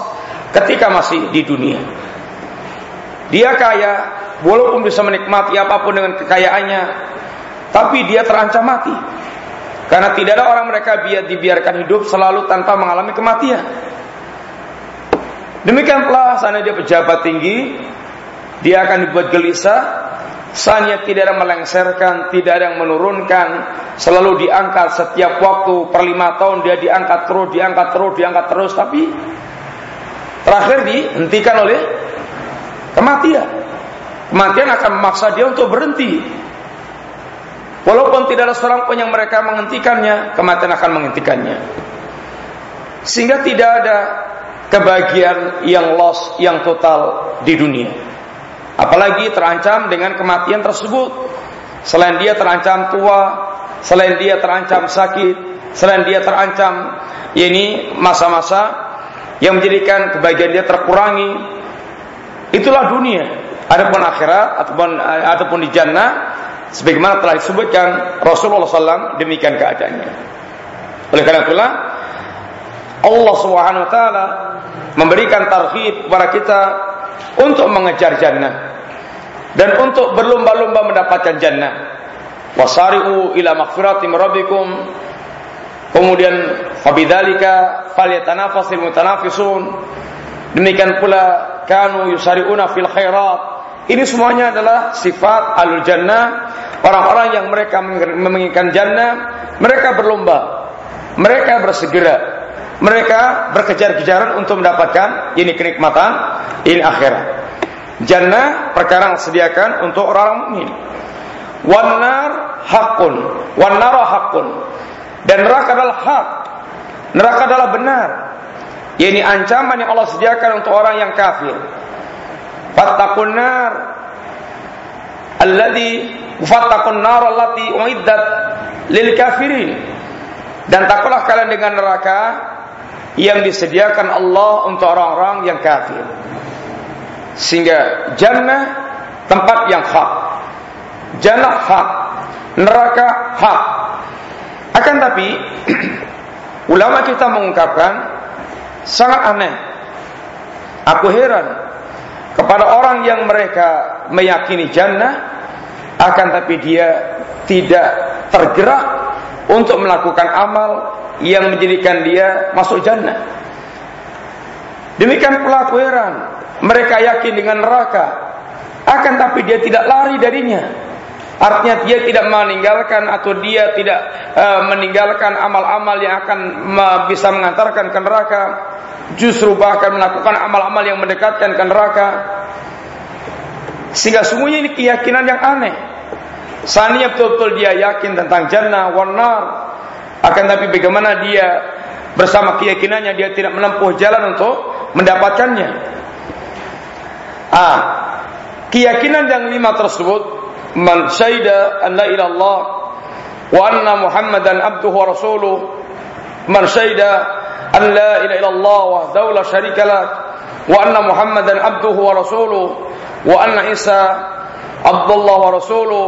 Speaker 2: ketika masih di dunia. Dia kaya walaupun bisa menikmati apa pun dengan kekayaannya, tapi dia terancam mati. Karena tidak ada orang mereka biar dibiarkan hidup selalu tanpa mengalami kematian. Demikian pula sana dia pejabat tinggi, dia akan dibuat gelisah Sanya tidak ada melengsarkan, tidak ada yang menurunkan, selalu diangkat setiap waktu per lima tahun dia diangkat terus, diangkat terus, diangkat terus, tapi terakhir dihentikan oleh kematian. Kematian akan memaksa dia untuk berhenti. Walaupun tidak ada seorang pun yang mereka menghentikannya, kematian akan menghentikannya. Sehingga tidak ada kebahagiaan yang loss, yang total di dunia. Apalagi terancam dengan kematian tersebut. Selain dia terancam tua, selain dia terancam sakit, selain dia terancam ini masa-masa yang menjadikan kebahagiaan dia terkurangi. Itulah dunia. Adapun akhirat ataupun ataupun di jannah sebagaimana telah disebutkan Rasulullah SAW demikian keadaannya. Oleh karena itulah Allah Subhanahu wa taala memberikan tarhib kepada kita untuk mengejar jannah dan untuk berlomba-lomba mendapatkan jannah. wasari'u ila maghfirati rabbikum kemudian fabidzalika falyatanafasil mutanafisun demikian pula kanu yusari'una fil khairat ini semuanya adalah sifat alul jannah orang-orang yang mereka menginginkan jannah mereka berlomba mereka bersegera mereka berkejar-kejaran untuk mendapatkan ini kenikmatan ini akhirat jannah perkara yang disediakan untuk orang mukmin Wanar hakun, wanara hakun. Dan neraka adalah hak. Neraka adalah benar. Ini ancaman yang Allah sediakan untuk orang yang kafir. Fattakun nar alladhi fattakun nar allati uiddat lil kafirin. Dan takutlah kalian dengan neraka yang disediakan Allah untuk orang-orang yang kafir. Sehingga jannah tempat yang hak. Jannah hak, neraka hak. Akan tapi ulama kita mengungkapkan sangat aneh. Aku heran kepada orang yang mereka meyakini jannah akan tapi dia tidak tergerak untuk melakukan amal yang menjadikan dia masuk jannah. Demikian pula aku heran mereka yakin dengan neraka akan tapi dia tidak lari darinya. Artinya dia tidak meninggalkan atau dia tidak uh, meninggalkan amal-amal yang akan uh, bisa mengantarkan ke neraka, justru bahkan melakukan amal-amal yang mendekatkan ke neraka. Sehingga semuanya ini keyakinan yang aneh. Seandainya betul-betul dia yakin tentang jannah wanar, akan tapi bagaimana dia bersama keyakinannya dia tidak menempuh jalan untuk mendapatkannya. Ah, keyakinan yang lima tersebut man syahida an la ilallah wa anna muhammadan abduhu wa rasuluh man syahida an la ilaha illallah wahdahu la syarika lah wa anna muhammadan abduhu wa rasuluh wa anna isa abdullah wa rasuluh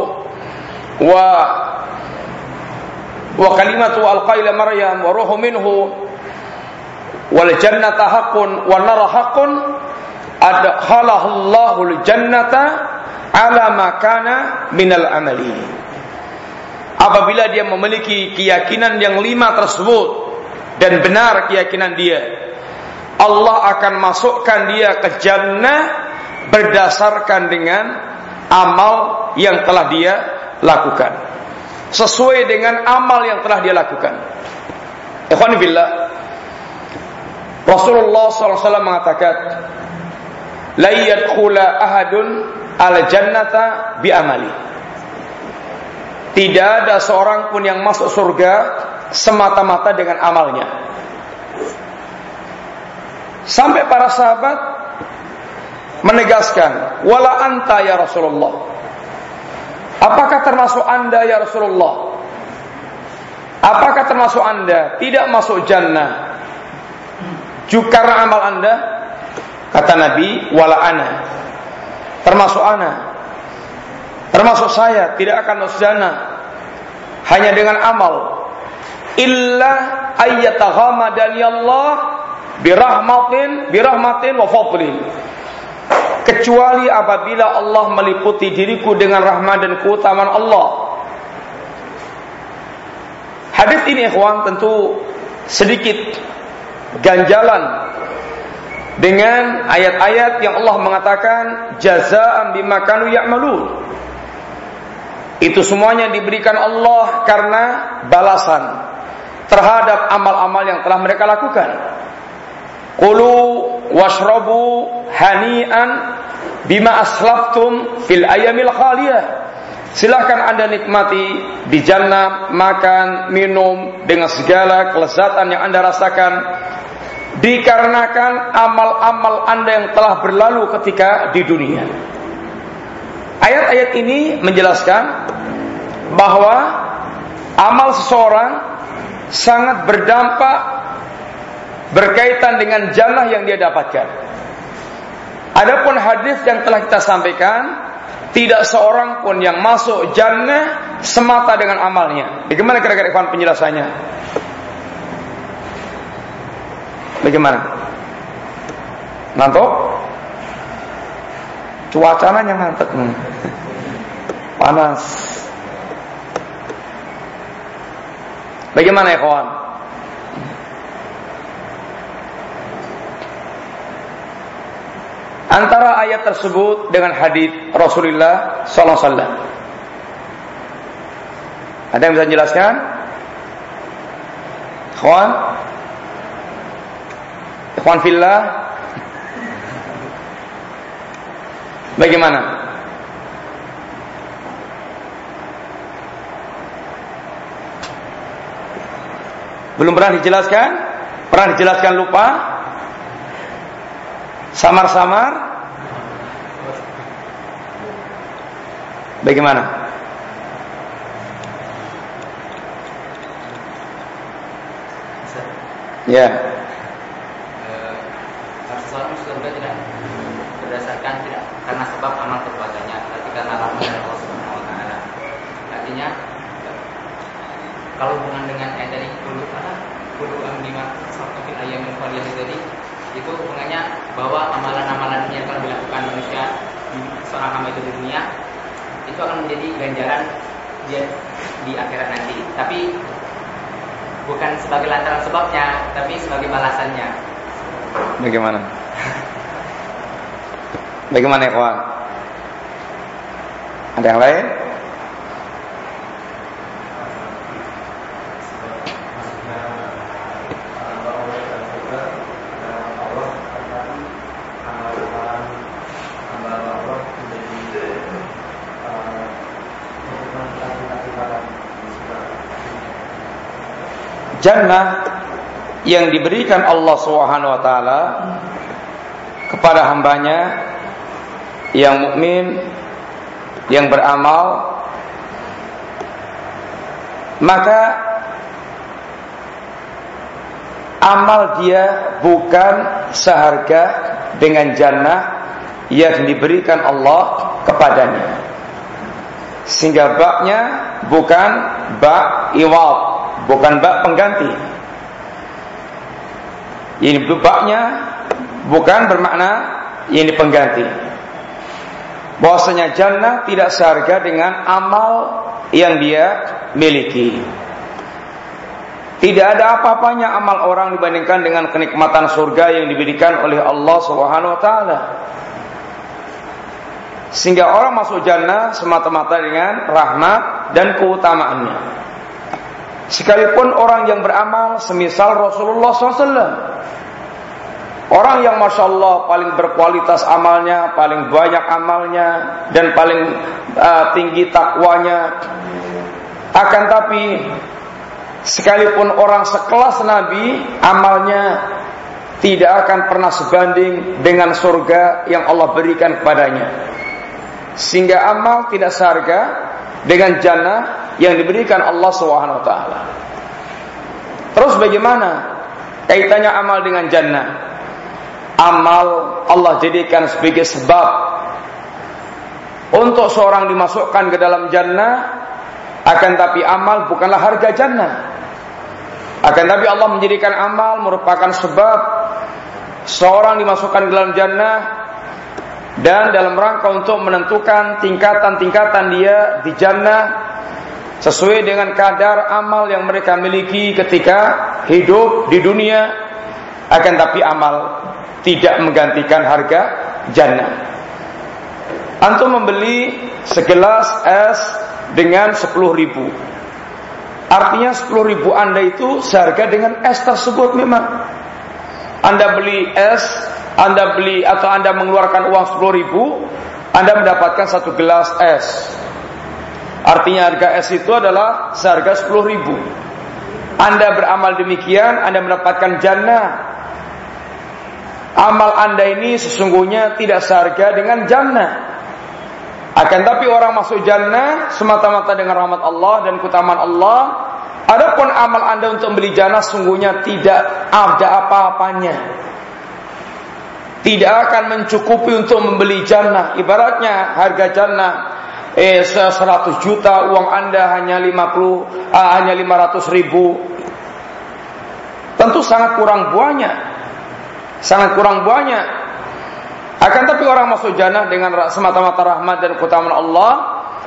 Speaker 2: wa wa kalimatu alqaila maryam wa ruhu minhu wal jannata haqqun ala makana minal amali. Apabila dia memiliki keyakinan yang lima tersebut dan benar keyakinan dia, Allah akan masukkan dia ke jannah berdasarkan dengan amal yang telah dia lakukan. Sesuai dengan amal yang telah dia lakukan. Ikhwan billah. Rasulullah SAW mengatakan, "La yadkhula ahadun al jannata bi amali. Tidak ada seorang pun yang masuk surga semata-mata dengan amalnya. Sampai para sahabat menegaskan, "Wala anta ya Rasulullah." Apakah termasuk Anda ya Rasulullah? Apakah termasuk Anda tidak masuk jannah? Juga karena amal Anda? Kata Nabi, "Wala ana." Termasuk anak, termasuk saya tidak akan jannah hanya dengan amal. Illa ayyataghamadani Allah birahmatin birahmatin wa fadlin. Kecuali apabila Allah meliputi diriku dengan rahmat dan keutamaan Allah. Hadis ini ikhwan tentu sedikit ganjalan dengan ayat-ayat yang Allah mengatakan jazaa'an bima kanu ya'malun. Itu semuanya diberikan Allah karena balasan terhadap amal-amal yang telah mereka lakukan. Qulu washrabu hani'an bima aslaftum fil ayamil khaliyah. Silahkan anda nikmati di jannah makan minum dengan segala kelezatan yang anda rasakan dikarenakan amal-amal Anda yang telah berlalu ketika di dunia. Ayat-ayat ini menjelaskan bahwa amal seseorang sangat berdampak berkaitan dengan jannah yang dia dapatkan. Adapun hadis yang telah kita sampaikan, tidak seorang pun yang masuk jannah semata dengan amalnya. Bagaimana kira-kira penjelasannya? Bagaimana? Ngantuk? Cuacanya yang ngantuk. Panas. Bagaimana ya kawan? Antara ayat tersebut dengan hadis Rasulullah sallallahu alaihi wasallam. Ada yang bisa menjelaskan? Kawan? Ikhwan fillah Bagaimana? Belum pernah dijelaskan? Pernah dijelaskan lupa? Samar-samar? Bagaimana? Ya.
Speaker 3: Sebab amal perbuatannya tapi karena rahmat dari Allah Subhanahu wa taala. Artinya kalau hubungan dengan ayat tadi dulu apa? Dulu lima satu yang kalian tadi itu hubungannya bahwa amalan-amalan yang telah dilakukan manusia seorang hamba itu di dunia itu akan menjadi ganjaran dia di akhirat nanti. Tapi bukan sebagai lantaran sebabnya, tapi sebagai balasannya.
Speaker 2: Bagaimana? Bagaimana ya kawan? Ada yang lain? Jannah yang diberikan Allah Subhanahu wa taala kepada hambanya yang mukmin yang beramal maka amal dia bukan seharga dengan jannah yang diberikan Allah kepadanya. Sehingga baknya bukan bak iwal bukan bak pengganti ini baknya bukan bermakna ini pengganti bahwasanya jannah tidak seharga dengan amal yang dia miliki. Tidak ada apa-apanya amal orang dibandingkan dengan kenikmatan surga yang diberikan oleh Allah Subhanahu wa taala. Sehingga orang masuk jannah semata-mata dengan rahmat dan keutamaannya. Sekalipun orang yang beramal semisal Rasulullah SAW Orang yang masya Allah paling berkualitas amalnya, paling banyak amalnya, dan paling uh, tinggi takwanya, akan tapi sekalipun orang sekelas Nabi, amalnya tidak akan pernah sebanding dengan surga yang Allah berikan kepadanya. Sehingga amal tidak seharga dengan jannah yang diberikan Allah Subhanahu wa taala. Terus bagaimana kaitannya amal dengan jannah? amal Allah jadikan sebagai sebab untuk seorang dimasukkan ke dalam jannah akan tapi amal bukanlah harga jannah akan tapi Allah menjadikan amal merupakan sebab seorang dimasukkan ke dalam jannah dan dalam rangka untuk menentukan tingkatan-tingkatan dia di jannah sesuai dengan kadar amal yang mereka miliki ketika hidup di dunia akan tapi amal tidak menggantikan harga jannah. Antum membeli segelas es dengan 10 ribu. Artinya 10 ribu Anda itu seharga dengan es tersebut memang. Anda beli es, Anda beli atau Anda mengeluarkan uang 10 ribu, Anda mendapatkan satu gelas es. Artinya harga es itu adalah seharga 10 ribu. Anda beramal demikian, Anda mendapatkan jannah amal anda ini sesungguhnya tidak seharga dengan jannah. Akan tapi orang masuk jannah semata-mata dengan rahmat Allah dan keutamaan Allah. Adapun amal anda untuk beli jannah sungguhnya tidak ada apa-apanya. Tidak akan mencukupi untuk membeli jannah. Ibaratnya harga jannah eh 100 juta uang anda hanya 50 ah, hanya 500 ribu tentu sangat kurang banyak sangat kurang banyak. Akan tapi orang masuk jannah dengan semata-mata rahmat dan keutamaan Allah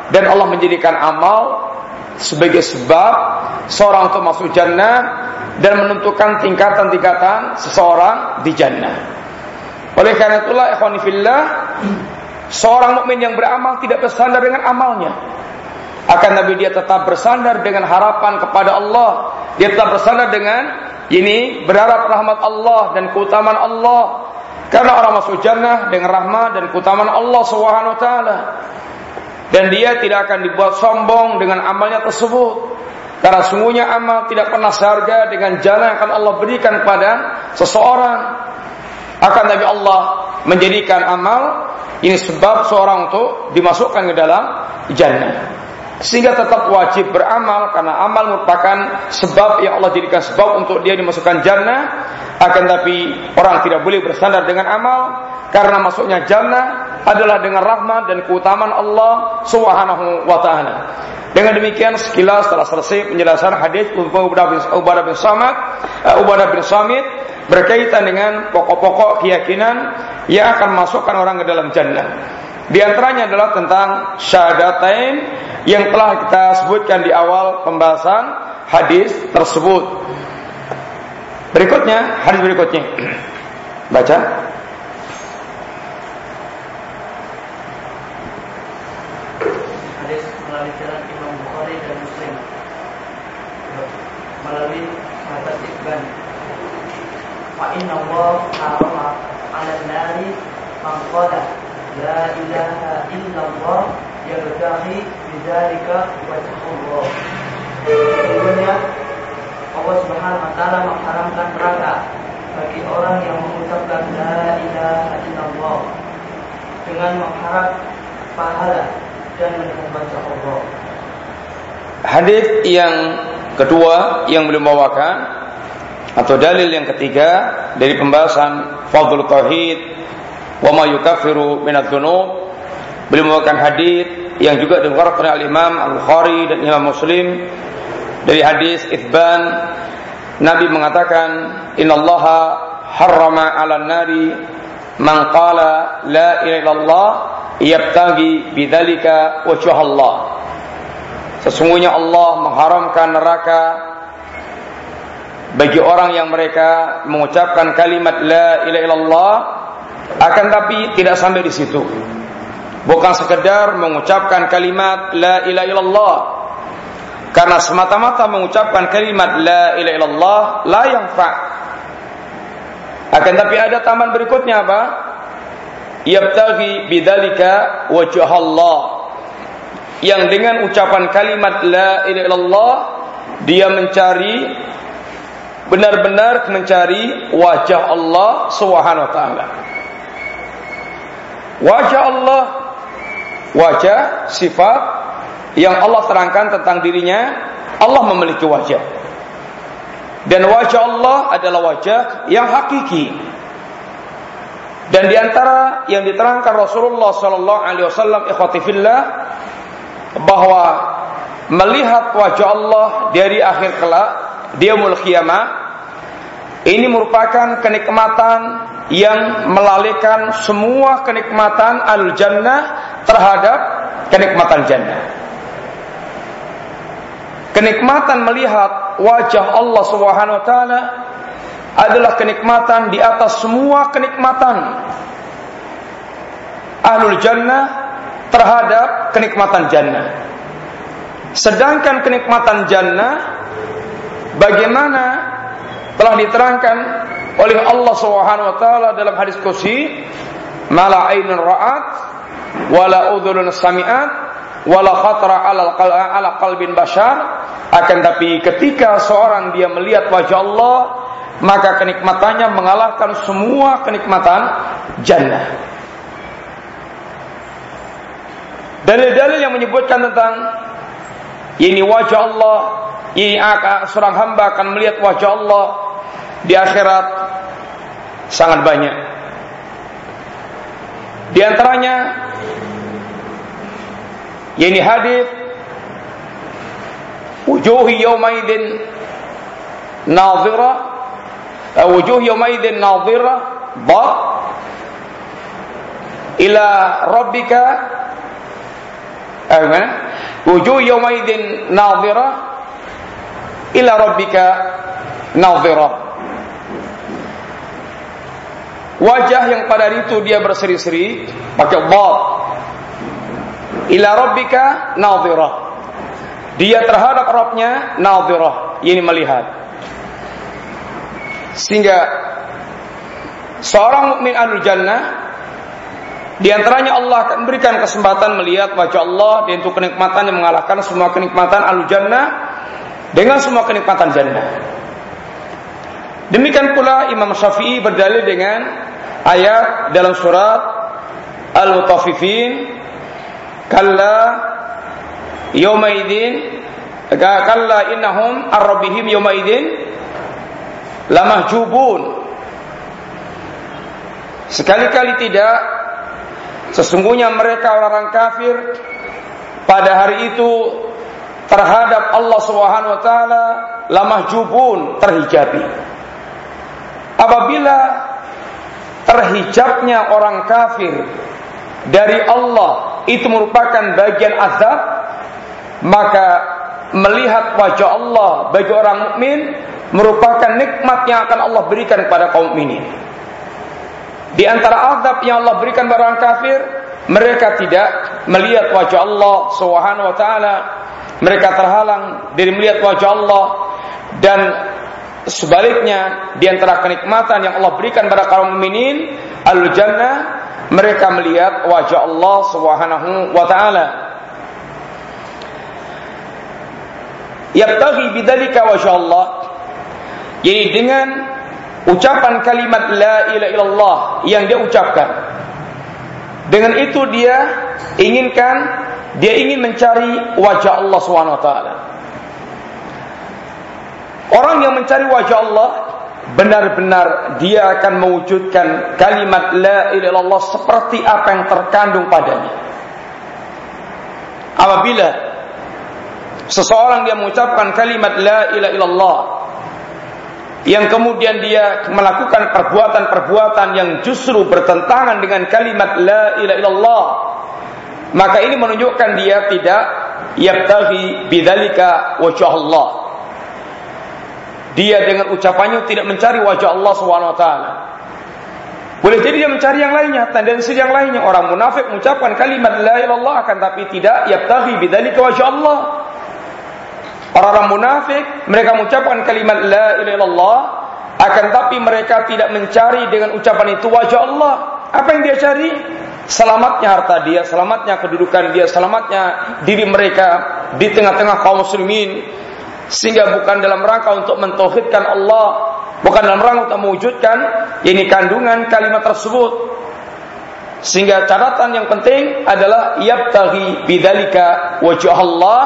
Speaker 2: dan Allah menjadikan amal sebagai sebab seorang untuk masuk jannah dan menentukan tingkatan-tingkatan seseorang di jannah. Oleh karena itulah ikhwan fillah seorang mukmin yang beramal tidak bersandar dengan amalnya. Akan tapi dia tetap bersandar dengan harapan kepada Allah. Dia tetap bersandar dengan ini berharap rahmat Allah dan keutamaan Allah. Karena orang masuk jannah dengan rahmat dan keutamaan Allah Subhanahu wa taala. Dan dia tidak akan dibuat sombong dengan amalnya tersebut. Karena sungguhnya amal tidak pernah seharga dengan jalan yang akan Allah berikan kepada seseorang. Akan tapi Allah menjadikan amal ini sebab seorang untuk dimasukkan ke dalam jannah. Sehingga tetap wajib beramal karena amal merupakan sebab yang Allah jadikan sebab untuk dia dimasukkan jannah. Akan tapi orang tidak boleh bersandar dengan amal karena masuknya jannah adalah dengan rahmat dan keutamaan Allah Subhanahu wa taala. Dengan demikian sekilas setelah selesai penjelasan hadis Ubadah bin Samit, Ubadah bin Samit berkaitan dengan pokok-pokok keyakinan yang akan masukkan orang ke dalam jannah. Di antaranya adalah tentang syahadatain yang telah kita sebutkan di awal pembahasan hadis tersebut. Berikutnya, hadis berikutnya. Baca.
Speaker 4: melalui jalan Imam Bukhari dan Muslim melalui sahabat Ibn Fa inna Allah harama ala nari man qala la ilaha illallah yabtaghi bidzalika wajh Allah. Sesungguhnya Allah Subhanahu wa taala mengharamkan neraka bagi orang yang mengucapkan la ilaha illallah dengan mengharap pahala dan membaca Allah.
Speaker 2: Hadis yang kedua yang beliau bawakan atau dalil yang ketiga dari pembahasan fadl tauhid wa ma yukaffiru min dzunub beliau membawakan hadis yang juga dikeluarkan oleh Imam Al-Bukhari dan Imam Muslim dari hadis Ibban Nabi mengatakan innallaha harrama 'alan nari man qala la ilaha illallah yabtagi bidzalika wajh Allah. Sesungguhnya Allah mengharamkan neraka bagi orang yang mereka mengucapkan kalimat la ilaha illallah akan tapi tidak sampai di situ. Bukan sekedar mengucapkan kalimat la ilaha illallah karena semata-mata mengucapkan kalimat la ilaha illallah la yang fa. Akan tapi ada taman berikutnya apa? yabtaghi bidzalika wajh Allah yang dengan ucapan kalimat la ilaha illallah dia mencari benar-benar mencari wajah Allah Subhanahu wa taala. Wajah Allah wajah sifat yang Allah terangkan tentang dirinya Allah memiliki wajah. Dan wajah Allah adalah wajah yang hakiki dan di antara yang diterangkan Rasulullah sallallahu alaihi wasallam ikhwati fillah bahwa melihat wajah Allah dari akhir kelak dia kiamat ini merupakan kenikmatan yang melalaikan semua kenikmatan al jannah terhadap kenikmatan jannah. Kenikmatan melihat wajah Allah Subhanahu wa taala adalah kenikmatan di atas semua kenikmatan ahlul jannah terhadap kenikmatan jannah. Sedangkan kenikmatan jannah bagaimana telah diterangkan oleh Allah Subhanahu wa taala dalam hadis qudsi, "Mala ainun ra'at wala udhunun sami'at wala khatra ala ala qalbin bashar." Akan tapi ketika seorang dia melihat wajah Allah, maka kenikmatannya mengalahkan semua kenikmatan jannah. Dalil-dalil yang menyebutkan tentang ini wajah Allah, ini seorang hamba akan melihat wajah Allah di akhirat sangat banyak. Di antaranya ini hadis wujuhi yaumaidin nadhira wujuh yaumaidin nadhirah ba ila rabbika eh, wujuh yaumaidin nadhirah ila rabbika nadhirah wajah yang pada itu dia berseri-seri pakai dhad ila rabbika nadhirah. Dia terhadap Rabbnya nadhirah. Ini melihat. Sehingga seorang mukmin alul jannah di antaranya Allah akan berikan kesempatan melihat wajah Allah dan itu kenikmatan yang mengalahkan semua kenikmatan al jannah dengan semua kenikmatan jannah. Demikian pula Imam Syafi'i berdalil dengan ayat dalam surat Al-Mutaffifin kalla yaumaidin kalla innahum ar-rabbihim lamahjubun Sekali-kali tidak Sesungguhnya mereka orang-orang kafir pada hari itu terhadap Allah Subhanahu wa taala lamah jubun terhijabi. Apabila terhijabnya orang kafir dari Allah itu merupakan bagian azab, maka melihat wajah Allah bagi orang mukmin merupakan nikmat yang akan Allah berikan kepada kaum mukminin. Di antara azab yang Allah berikan kepada orang kafir, mereka tidak melihat wajah Allah Subhanahu wa taala. Mereka terhalang dari melihat wajah Allah dan sebaliknya di antara kenikmatan yang Allah berikan kepada kaum mukminin al-jannah mereka melihat wajah Allah Subhanahu wa taala. Yabtaghi bidzalika wajah Allah. Jadi dengan ucapan kalimat la ilaha illallah yang dia ucapkan. Dengan itu dia inginkan dia ingin mencari wajah Allah Swt. Orang yang mencari wajah Allah benar-benar dia akan mewujudkan kalimat la ilaha illallah seperti apa yang terkandung padanya. Apabila seseorang dia mengucapkan kalimat la ilaha illallah yang kemudian dia melakukan perbuatan-perbuatan yang justru bertentangan dengan kalimat la ilaha illallah maka ini menunjukkan dia tidak yabtaghi bidzalika wajah Allah dia dengan ucapannya tidak mencari wajah Allah taala boleh jadi dia mencari yang lainnya tendensi yang lainnya orang munafik mengucapkan kalimat la ilaha illallah akan tapi tidak yabtaghi bidzalika wajah Allah Orang-orang munafik mereka mengucapkan kalimat la ilaha illallah akan tapi mereka tidak mencari dengan ucapan itu wajah Allah. Apa yang dia cari? Selamatnya harta dia, selamatnya kedudukan dia, selamatnya diri mereka di tengah-tengah kaum muslimin sehingga bukan dalam rangka untuk mentauhidkan Allah, bukan dalam rangka untuk mewujudkan ini kandungan kalimat tersebut. Sehingga catatan yang penting adalah yabtaghi bidzalika wajah Allah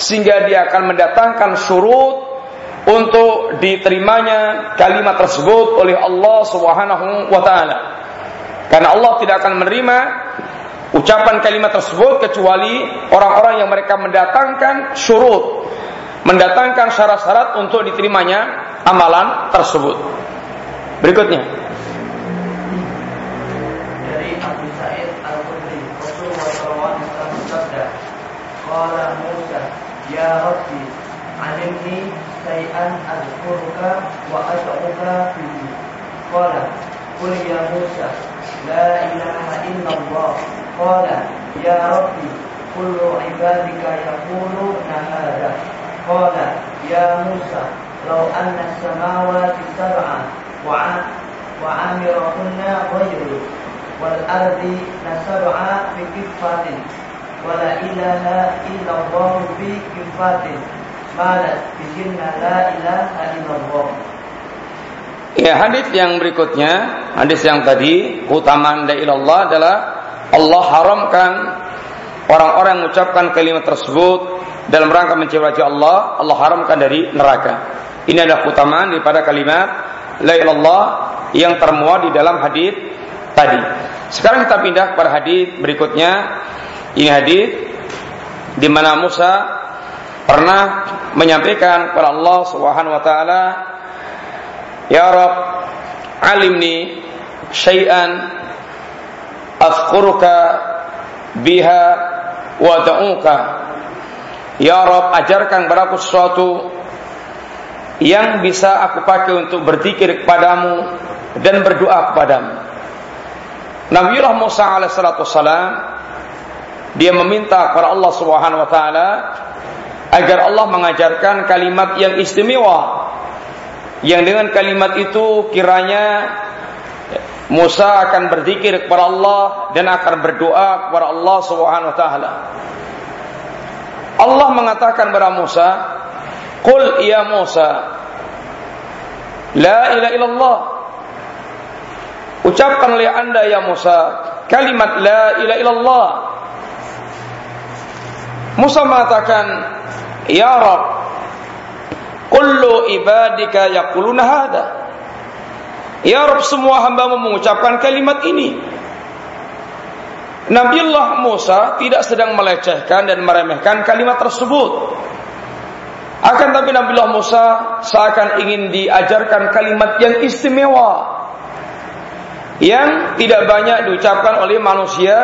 Speaker 2: sehingga dia akan mendatangkan surut untuk diterimanya kalimat tersebut oleh Allah Subhanahu wa taala. Karena Allah tidak akan menerima ucapan kalimat tersebut kecuali orang-orang yang mereka mendatangkan surut, mendatangkan syarat-syarat untuk diterimanya amalan tersebut. Berikutnya.
Speaker 4: Dari Abu Sa'id Al-Khudri, Rasulullah SAW bersabda, "Qala Ya Rabbi Kullu ibadika Qala Ya Musa Lau anna samawati sab'a Wa wa amirahunna ghayru wal ardi nasab'a fi kifatin wala ilaha illallah bi kifatin malat bihinna la ilaha illallah.
Speaker 2: Ya hadis yang berikutnya, hadis yang tadi, keutamaan la ilallah adalah Allah haramkan orang-orang mengucapkan kalimat tersebut dalam rangka mencari wajah Allah, Allah haramkan dari neraka. Ini adalah keutamaan daripada kalimat la ilallah yang termuat di dalam hadis tadi. Sekarang kita pindah kepada hadis berikutnya ini hadis di mana Musa pernah menyampaikan kepada Allah Subhanahu wa taala, "Ya Rabb, alimni syai'an azkuruka biha wa ta'uka Ya Rob, ajarkan beraku sesuatu yang bisa aku pakai untuk berzikir kepadamu dan berdoa kepadamu. Nabiullah Musa alaihissalatu wassalam dia meminta kepada Allah Subhanahu wa taala agar Allah mengajarkan kalimat yang istimewa yang dengan kalimat itu kiranya Musa akan berzikir kepada Allah dan akan berdoa kepada Allah Subhanahu wa taala. Allah mengatakan kepada Musa, "Qul ya Musa, la ilaha illallah." Ucapkan oleh Anda ya Musa kalimat la ilaha illallah. Musa mengatakan, "Ya Rabb, kullu ibadika yaquluna hadha." Ya Rabb, semua hambamu mengucapkan kalimat ini. Nabiullah Musa tidak sedang melecehkan dan meremehkan kalimat tersebut. Akan tapi Nabiullah Musa seakan ingin diajarkan kalimat yang istimewa yang tidak banyak diucapkan oleh manusia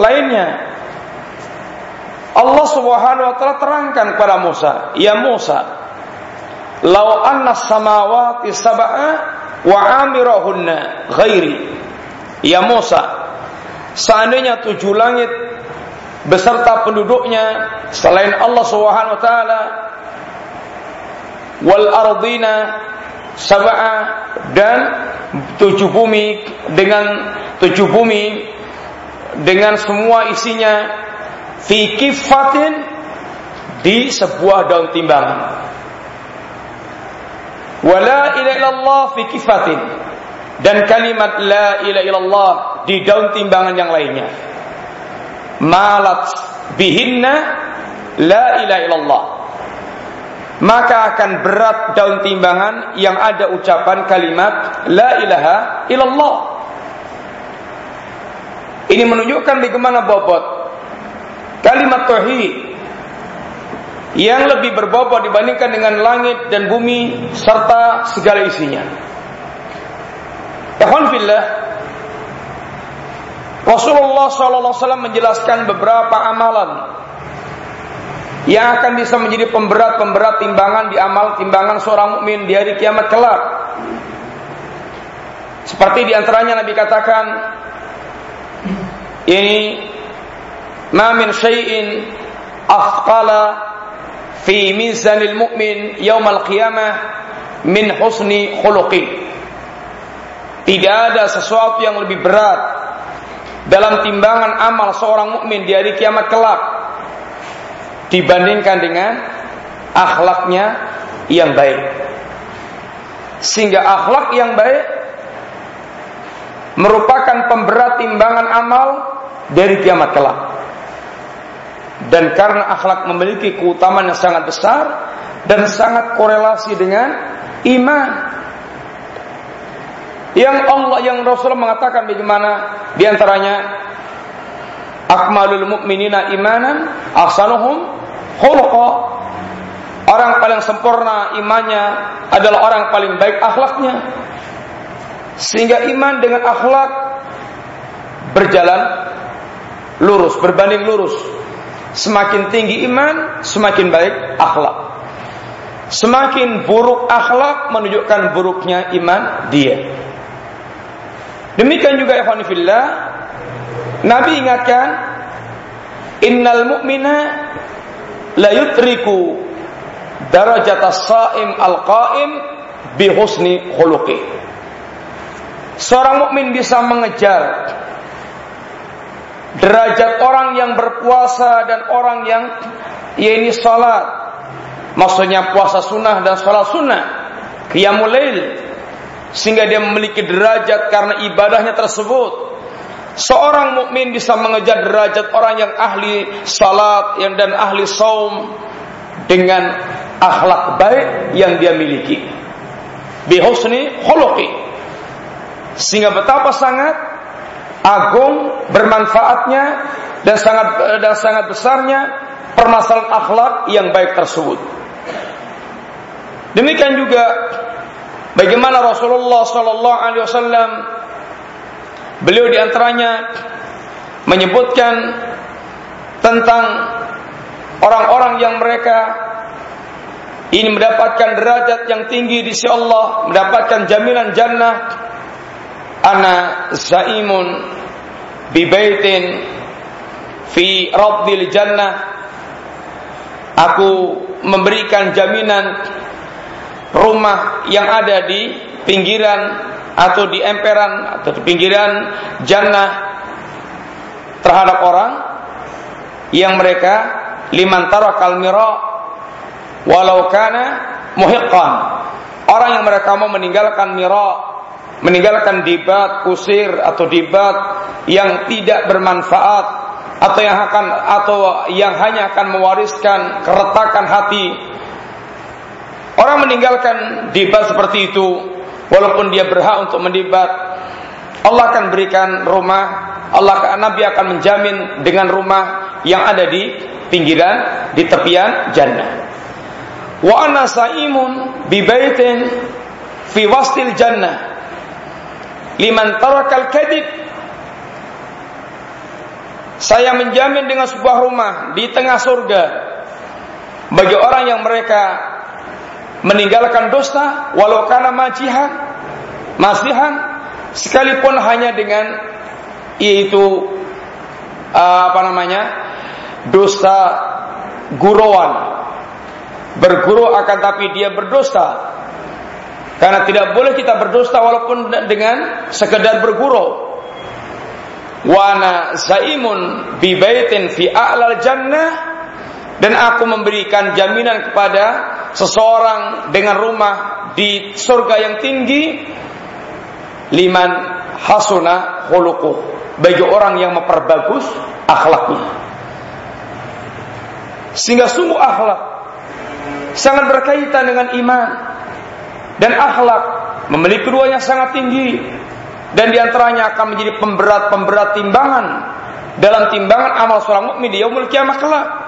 Speaker 2: lainnya. Allah Subhanahu wa taala terangkan kepada Musa, "Ya Musa, lau anna samawati sab'a wa amirahunna ghairi." Ya Musa, seandainya tujuh langit beserta penduduknya selain Allah Subhanahu wa taala wal ardina sab'a dan tujuh bumi dengan tujuh bumi dengan semua isinya fi kifatin di sebuah daun timbangan wala ilaha illallah fi kifatin dan kalimat la ilaha illallah di daun timbangan yang lainnya. Malat bihinna la ilaha illallah. Maka akan berat daun timbangan yang ada ucapan kalimat la ilaha illallah. Ini menunjukkan bagaimana bobot kalimat tauhid yang lebih berbobot dibandingkan dengan langit dan bumi serta segala isinya. Ikhwan fillah, Rasulullah SAW menjelaskan beberapa amalan yang akan bisa menjadi pemberat-pemberat timbangan di amal timbangan seorang mukmin di hari kiamat kelak. Seperti di antaranya Nabi katakan, ini ma min syai'in afqala fi mizanil mu'min yaumal qiyamah min husni khuluqi. Tidak ada sesuatu yang lebih berat dalam timbangan amal seorang mukmin di hari kiamat kelak dibandingkan dengan akhlaknya yang baik. Sehingga akhlak yang baik merupakan pemberat timbangan amal dari kiamat kelak. Dan karena akhlak memiliki keutamaan yang sangat besar dan sangat korelasi dengan iman. Yang Allah yang Rasul mengatakan bagaimana di antaranya akmalul mu'minina imanan ahsanuhum khuluqa. Orang paling sempurna imannya adalah orang paling baik akhlaknya. Sehingga iman dengan akhlak berjalan lurus, berbanding lurus. Semakin tinggi iman, semakin baik akhlak. Semakin buruk akhlak menunjukkan buruknya iman dia. Demikian juga ikhwan fillah Nabi ingatkan innal mu'mina la yutriku darajat as-saim al-qaim bi husni khuluqi. Seorang mukmin bisa mengejar derajat orang yang berpuasa dan orang yang yaitu salat. Maksudnya puasa sunnah dan salat sunnah. Qiyamul lail sehingga dia memiliki derajat karena ibadahnya tersebut. Seorang mukmin bisa mengejar derajat orang yang ahli salat yang dan ahli saum dengan akhlak baik yang dia miliki. Bihusni khuluqi. Sehingga betapa sangat agung bermanfaatnya dan sangat dan sangat besarnya permasalahan akhlak yang baik tersebut. Demikian juga Bagaimana Rasulullah Sallallahu Alaihi Wasallam beliau di antaranya menyebutkan tentang orang-orang yang mereka ini mendapatkan derajat yang tinggi di sisi Allah, mendapatkan jaminan jannah. Ana zaimun bi baitin fi rabbil jannah. Aku memberikan jaminan rumah yang ada di pinggiran atau di emperan atau di pinggiran jannah terhadap orang yang mereka liman tarakal mira walau kana muhiqqan. Orang yang mereka mau meninggalkan mira meninggalkan dibat kusir atau dibat yang tidak bermanfaat atau yang akan atau yang hanya akan mewariskan keretakan hati orang meninggalkan debat seperti itu walaupun dia berhak untuk mendebat Allah akan berikan rumah Allah Nabi akan menjamin dengan rumah yang ada di pinggiran di tepian jannah. Wa ana saimun bi baitin fi wastil jannah. Liman tarakal kadib saya menjamin dengan sebuah rumah di tengah surga. Bagi orang yang mereka meninggalkan dosa walau karena majihan masihan sekalipun hanya dengan yaitu uh, apa namanya dosa guruan. Berguru akan tapi dia berdosa. Karena tidak boleh kita berdosa walaupun dengan sekedar berguru. Wana zaimun bi fi a'lal jannah dan aku memberikan jaminan kepada seseorang dengan rumah di surga yang tinggi liman hasuna khuluquh. Bagi orang yang memperbagus akhlaknya. Sehingga sungguh akhlak sangat berkaitan dengan iman. Dan akhlak memiliki keduanya sangat tinggi. Dan di antaranya akan menjadi pemberat-pemberat timbangan dalam timbangan amal seorang mukmin di yaumul kiamah kelak.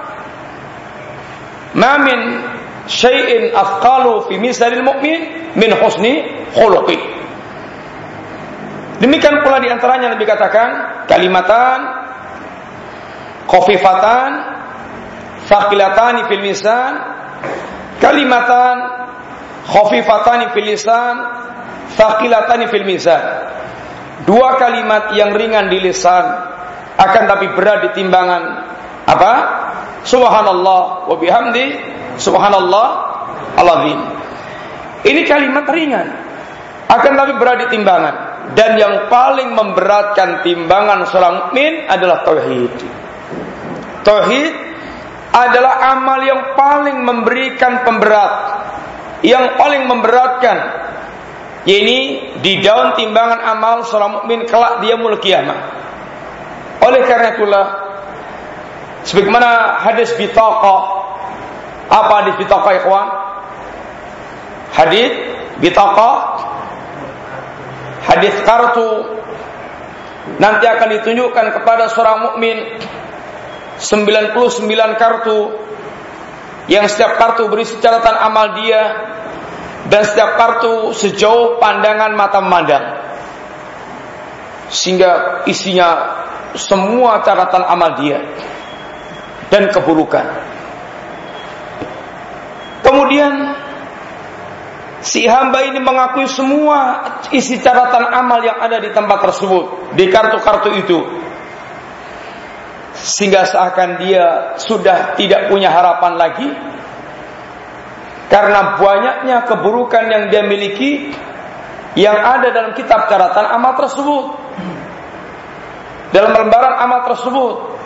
Speaker 2: Ma min syai'in afqalu fi misalil mu'min min husni khuluqi. Demikian pula di antaranya Nabi katakan kalimatan khafifatan thaqilatani fil misan kalimatan khafifatani fil lisan thaqilatani fil mizan dua kalimat yang ringan di lisan akan tapi berat di timbangan apa subhanallah wa bihamdi subhanallah alazim. Ini kalimat ringan. Akan tapi berat di timbangan. Dan yang paling memberatkan timbangan seorang mukmin adalah tauhid. Tauhid adalah amal yang paling memberikan pemberat, yang paling memberatkan. Ini di daun timbangan amal seorang mukmin kelak dia mul kiamat. Oleh karena itulah sebagaimana hadis bitaqah apa hadis bitaqah ikhwan? Hadis bitaqah hadis kartu. Nanti akan ditunjukkan kepada seorang mukmin 99 kartu yang setiap kartu berisi catatan amal dia dan setiap kartu sejauh pandangan mata memandang. Sehingga isinya semua catatan amal dia dan keburukan. Kemudian si hamba ini mengakui semua isi catatan amal yang ada di tempat tersebut di kartu-kartu itu. Sehingga seakan dia sudah tidak punya harapan lagi karena banyaknya keburukan yang dia miliki yang ada dalam kitab catatan amal tersebut. Dalam lembaran amal tersebut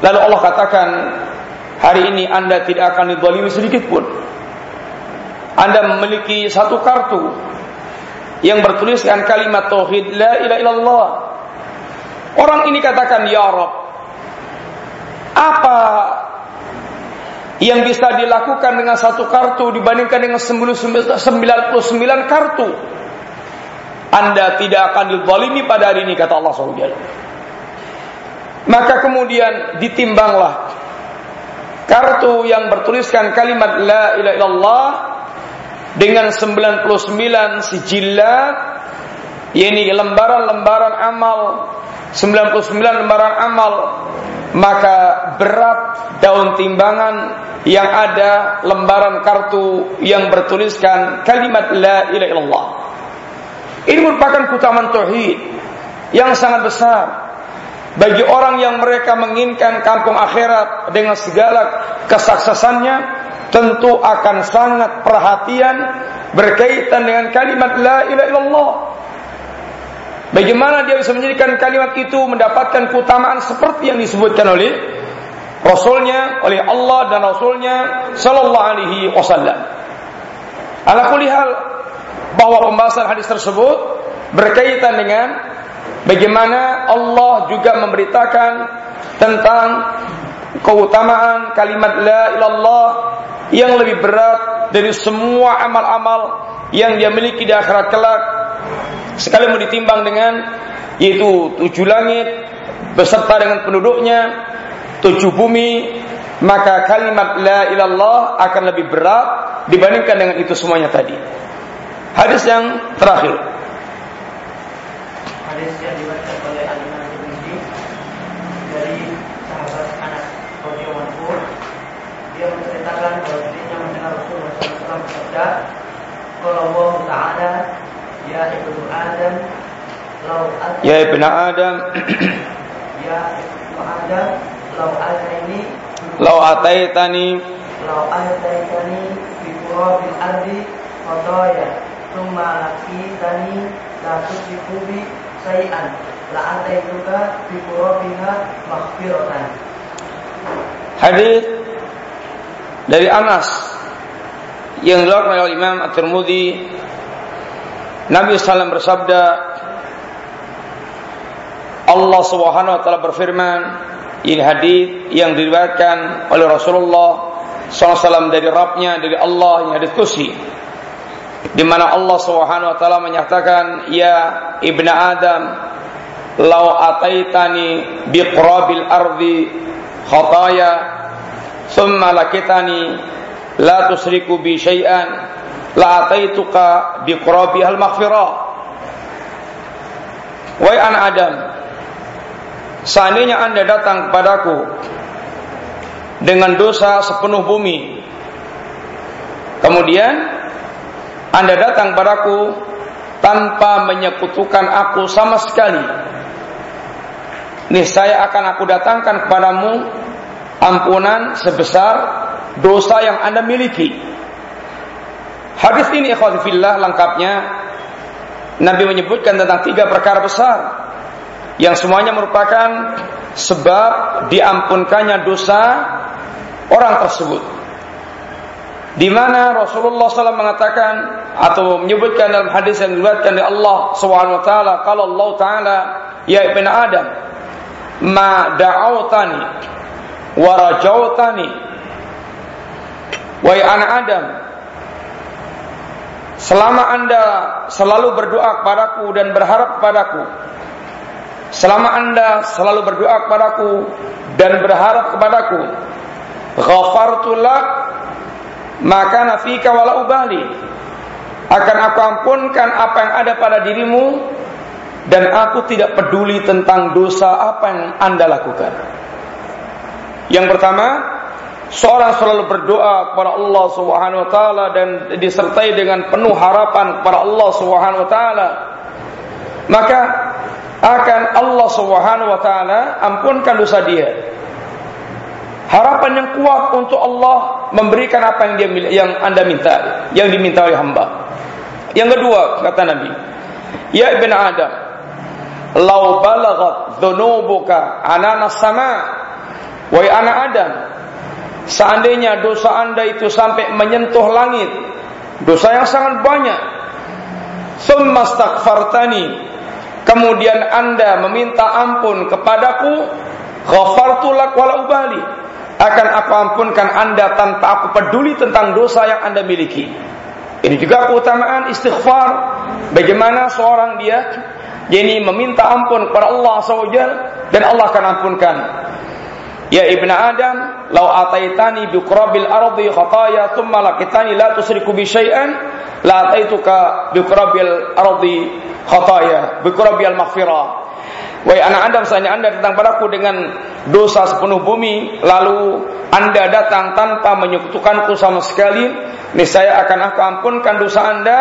Speaker 2: lalu Allah katakan hari ini anda tidak akan didolimi sedikit pun anda memiliki satu kartu yang bertuliskan kalimat tauhid la ilaha illallah orang ini katakan ya Rabb apa yang bisa dilakukan dengan satu kartu dibandingkan dengan 99 kartu? Anda tidak akan dizalimi pada hari ini kata Allah SWT. Maka kemudian ditimbanglah kartu yang bertuliskan kalimat la ilaha illallah dengan 99 sijillat yakni lembaran-lembaran amal 99 lembaran amal maka berat daun timbangan yang ada lembaran kartu yang bertuliskan kalimat la ilaha illallah. Ini merupakan keutamaan tauhid yang sangat besar bagi orang yang mereka menginginkan kampung akhirat dengan segala kesuksesannya tentu akan sangat perhatian berkaitan dengan kalimat la ilaha illallah Bagaimana dia bisa menjadikan kalimat itu mendapatkan keutamaan seperti yang disebutkan oleh Rasulnya, oleh Allah dan Rasulnya Sallallahu Alaihi Wasallam. Ala hal bahwa pembahasan hadis tersebut berkaitan dengan bagaimana Allah juga memberitakan tentang keutamaan kalimat la ilallah yang lebih berat dari semua amal-amal yang dia miliki di akhirat kelak sekali mau ditimbang dengan yaitu tujuh langit beserta dengan penduduknya, tujuh bumi, maka kalimat la ilallah akan lebih berat dibandingkan dengan itu semuanya tadi. Hadis yang terakhir.
Speaker 4: Hadis yang dibacakan oleh Al Imam dari sahabat Anas radhiyallahu dia menceritakan bahwa dirinya mendengar Rasulullah SAW bersabda, "Kalau Allah Taala Ya ibnu Adam
Speaker 2: Ya ibnu Adam.
Speaker 4: Ya ibnu Adam Lau ataini
Speaker 2: Lau ataitani.
Speaker 4: Lau ataitani Fi kurabil ardi Fadaya Tumma tani La tusiku bi Sayan La ataituka Fi kurabiha Maghfiratan.
Speaker 2: Hadis dari Anas yang dilakukan oleh Imam At-Tirmidzi. Nabi SAW bersabda Allah Subhanahu wa taala berfirman ini hadis yang diriwayatkan oleh Rasulullah SAW dari Rabbnya dari Allah yang hadis kursi di mana Allah Subhanahu wa taala menyatakan ya ibnu Adam lau ataitani biqrabil ardi khataya thumma lakitani la tusriku bi syai'an la ataituka bi al maghfirah. Wahai anak Adam Seandainya anda datang kepadaku Dengan dosa sepenuh bumi Kemudian Anda datang kepadaku Tanpa menyekutukan aku sama sekali. Nih saya akan aku datangkan kepadamu Ampunan sebesar dosa yang anda miliki. Hadis ini ikhwati fillah lengkapnya. Nabi menyebutkan tentang tiga perkara besar yang semuanya merupakan sebab diampunkannya dosa orang tersebut. Di mana Rasulullah SAW mengatakan atau menyebutkan dalam hadis yang diriwayatkan oleh Allah Subhanahu wa taala kalau Allah taala ya ibn Adam ma da'autani wa rajautani wa anak Adam Selama Anda selalu berdoa kepadaku dan berharap kepadaku Selama Anda selalu berdoa kepadaku dan berharap kepadaku Ghafartu lak maka nafika wala ubali akan aku ampunkan apa yang ada pada dirimu dan aku tidak peduli tentang dosa apa yang Anda lakukan. Yang pertama, seorang selalu berdoa kepada Allah Subhanahu wa taala dan disertai dengan penuh harapan kepada Allah Subhanahu wa taala maka akan Allah Subhanahu wa taala ampunkan dosa dia harapan yang kuat untuk Allah memberikan apa yang dia yang Anda minta yang diminta oleh hamba. Yang kedua kata Nabi ya ibn Adam lau balagat dhunubuka anana sama wa anak Adam Seandainya dosa anda itu sampai menyentuh langit Dosa yang sangat banyak Thummastakfartani Kemudian anda meminta ampun kepadaku Ghafartulak wala ubali Akan aku ampunkan anda tanpa aku peduli tentang dosa yang anda miliki. Ini juga keutamaan istighfar. Bagaimana seorang dia Jadi meminta ampun kepada Allah SWT Dan Allah akan ampunkan. Ya ibnu Adam, lau ataitani bi qurabil ardi khataya thumma laqitani la tusriku bi syai'an, la ataituka bi qurabil ardi khataya, bi qurabil maghfirah. Wahai anak Adam, seandainya Anda datang padaku dengan dosa sepenuh bumi lalu anda datang tanpa menyekutukanku sama sekali niscaya akan aku ampunkan dosa anda.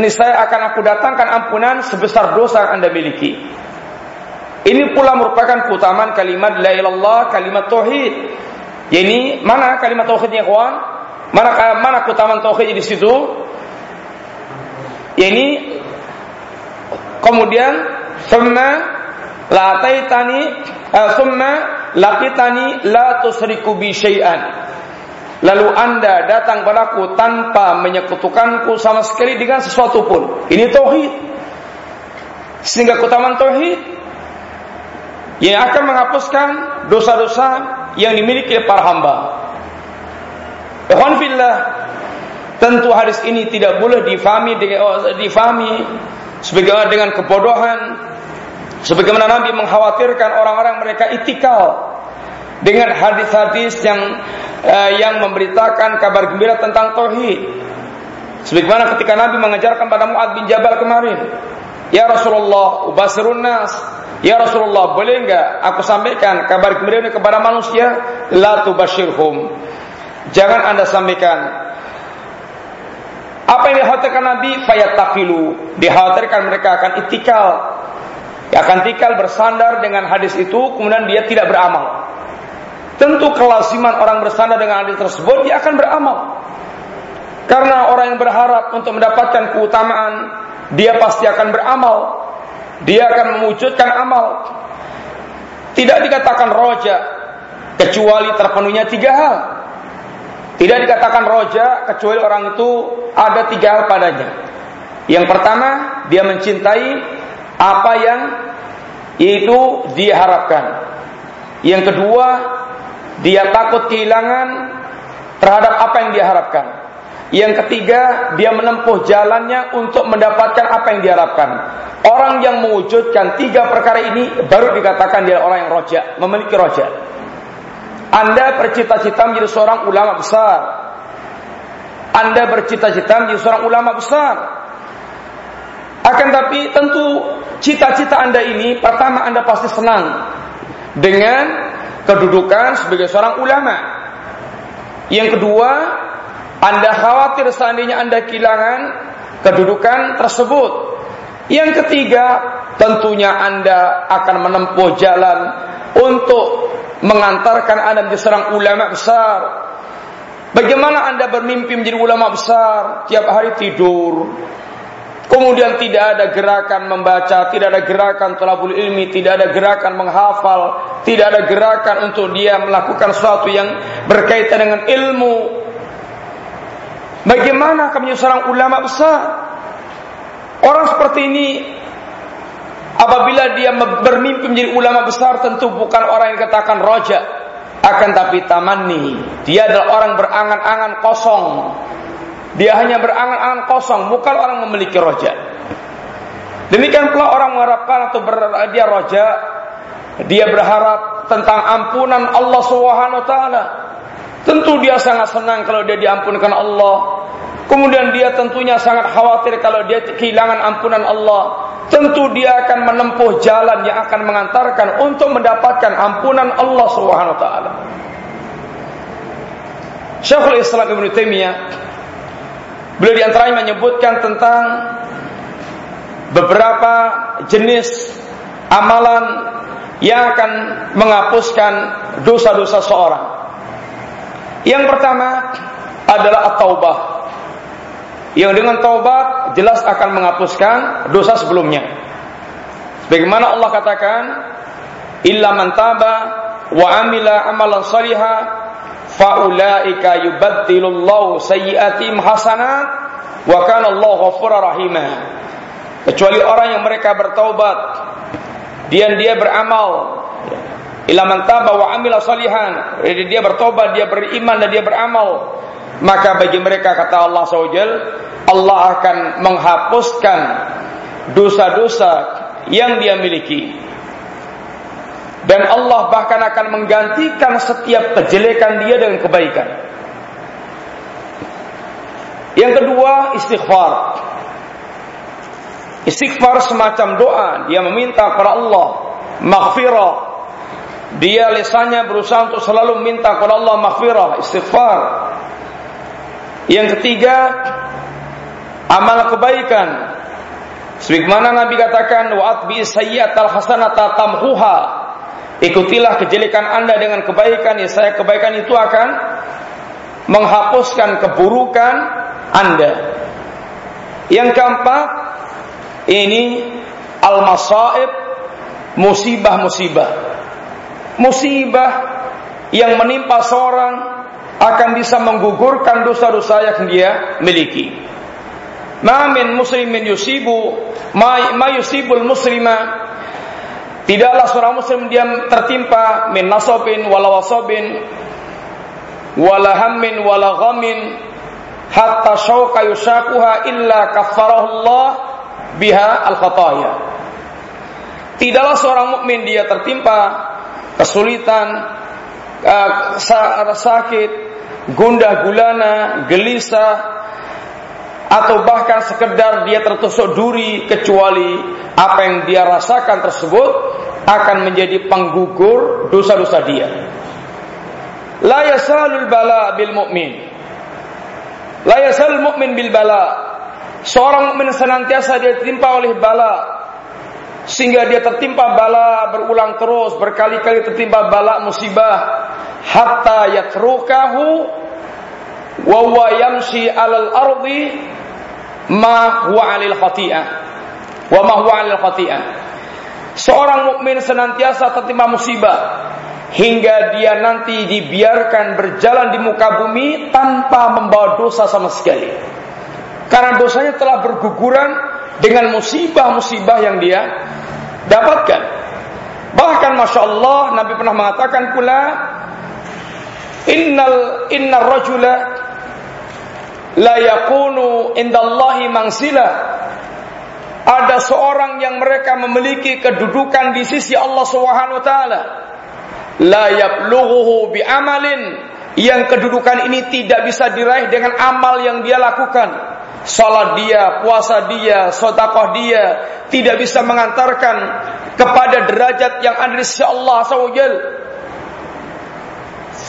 Speaker 2: Niscaya akan aku datangkan ampunan sebesar dosa yang anda miliki. Ini pula merupakan keutamaan kalimat la ilallah kalimat tauhid. Ini mana kalimat tauhidnya kawan? Mana mana keutamaan tauhid di situ? Ini kemudian semua La taitani uh, summa laqitani la tusriku bi syai'an. Lalu anda datang padaku tanpa menyekutukanku sama sekali dengan sesuatu pun. Ini tauhid. Sehingga keutamaan tauhid yang akan menghapuskan dosa-dosa yang dimiliki para hamba. Fillah, tentu hadis ini tidak boleh difahami dengan oh, difahami sebagai dengan kebodohan Sebagaimana Nabi mengkhawatirkan orang-orang mereka itikal dengan hadis-hadis yang uh, yang memberitakan kabar gembira tentang tauhid. Sebagaimana ketika Nabi mengajarkan pada Muad bin Jabal kemarin, "Ya Rasulullah, ubasirun nas." Ya Rasulullah, boleh enggak aku sampaikan kabar gembira ini kepada manusia? La tubashirhum. Jangan Anda sampaikan apa yang dikhawatirkan Nabi fayatakilu dikhawatirkan mereka akan itikal akan tinggal bersandar dengan hadis itu, kemudian dia tidak beramal. Tentu kelasiman orang bersandar dengan hadis tersebut, dia akan beramal. Karena orang yang berharap untuk mendapatkan keutamaan, dia pasti akan beramal. Dia akan mewujudkan amal. Tidak dikatakan roja, kecuali terpenuhnya tiga hal. Tidak dikatakan roja, kecuali orang itu ada tiga hal padanya. Yang pertama, dia mencintai apa yang itu diharapkan. Yang kedua, dia takut kehilangan terhadap apa yang diharapkan. Yang ketiga, dia menempuh jalannya untuk mendapatkan apa yang diharapkan. Orang yang mewujudkan tiga perkara ini baru dikatakan dia orang yang roja, memiliki roja. Anda bercita-cita menjadi seorang ulama besar. Anda bercita-cita menjadi seorang ulama besar. Akan tapi tentu cita-cita Anda ini pertama Anda pasti senang dengan kedudukan sebagai seorang ulama. Yang kedua, Anda khawatir seandainya Anda kehilangan kedudukan tersebut. Yang ketiga, tentunya Anda akan menempuh jalan untuk mengantarkan Anda menjadi seorang ulama besar. Bagaimana Anda bermimpi menjadi ulama besar, tiap hari tidur, Kemudian tidak ada gerakan membaca, tidak ada gerakan tolabul ilmi, tidak ada gerakan menghafal, tidak ada gerakan untuk dia melakukan sesuatu yang berkaitan dengan ilmu. Bagaimana kamu seorang ulama besar? Orang seperti ini apabila dia bermimpi menjadi ulama besar tentu bukan orang yang katakan roja akan tapi tamanni. Dia adalah orang berangan-angan kosong dia hanya berangan-angan kosong, bukan orang memiliki roja. Demikian pula orang mengharapkan atau ber, dia roja, dia berharap tentang ampunan Allah Subhanahu taala. Tentu dia sangat senang kalau dia diampunkan Allah. Kemudian dia tentunya sangat khawatir kalau dia kehilangan ampunan Allah. Tentu dia akan menempuh jalan yang akan mengantarkan untuk mendapatkan ampunan Allah Subhanahu taala. Syekhul Islam Ibnu Taimiyah Beliau di antaranya menyebutkan tentang beberapa jenis amalan yang akan menghapuskan dosa-dosa seorang. Yang pertama adalah at-taubah. Yang dengan taubat jelas akan menghapuskan dosa sebelumnya. Bagaimana Allah katakan, "Illa man taba wa amila amalan salihah faulaika yubaddilullahu sayyiatim hasanat wa kana Allah ghafurur kecuali orang yang mereka bertaubat dan dia beramal ila man taba wa amila salihan dia bertobat dia beriman dan dia beramal maka bagi mereka kata Allah SWT Allah akan menghapuskan dosa-dosa yang dia miliki dan Allah bahkan akan menggantikan setiap kejelekan dia dengan kebaikan. Yang kedua, istighfar. Istighfar semacam doa, dia meminta kepada Allah maghfirah dia lisannya berusaha untuk selalu minta kepada Allah maghfirah, istighfar. Yang ketiga, amal kebaikan. Sebagaimana Nabi katakan, "Wa atbi sayyi'atal hasanata tamhuha." Ikutilah kejelekan Anda dengan kebaikan, ya saya kebaikan itu akan menghapuskan keburukan Anda. Yang keempat, ini al-masaib, musibah-musibah. Musibah yang menimpa seorang akan bisa menggugurkan dosa-dosa yang dia miliki. Ma min muslimin yusibu ma, ma yusibul muslima Tidaklah seorang muslim dia tertimpa min nasabin wala wasabin wala hammin wala ghamin hatta syauqa yushaquha illa kaffarahu Allah biha al khataya. Tidaklah seorang mukmin dia tertimpa kesulitan, uh, sakit, gundah gulana, gelisah, atau bahkan sekedar dia tertusuk duri kecuali apa yang dia rasakan tersebut akan menjadi penggugur dosa-dosa dia. La yasalul bala bil mu'min. La yasalul mu'min bil bala. Seorang mukmin senantiasa dia ditimpa oleh bala sehingga dia tertimpa bala berulang terus berkali-kali tertimpa bala musibah hatta yatrukahu wa huwa yamshi 'alal ardi ma huwa 'alil khati'ah. Wa ma huwa 'alil khati'ah. Seorang mukmin senantiasa tertimpa musibah hingga dia nanti dibiarkan berjalan di muka bumi tanpa membawa dosa sama sekali. Karena dosanya telah berguguran dengan musibah-musibah yang dia dapatkan. Bahkan masya Allah Nabi pernah mengatakan pula Innal innar rajula la yakunu indallahi mangsila ada seorang yang mereka memiliki kedudukan di sisi Allah Subhanahu wa taala. La yablughuhu bi amalin yang kedudukan ini tidak bisa diraih dengan amal yang dia lakukan. Salat dia, puasa dia, sodakoh dia tidak bisa mengantarkan kepada derajat yang ada di sisi Allah SWT.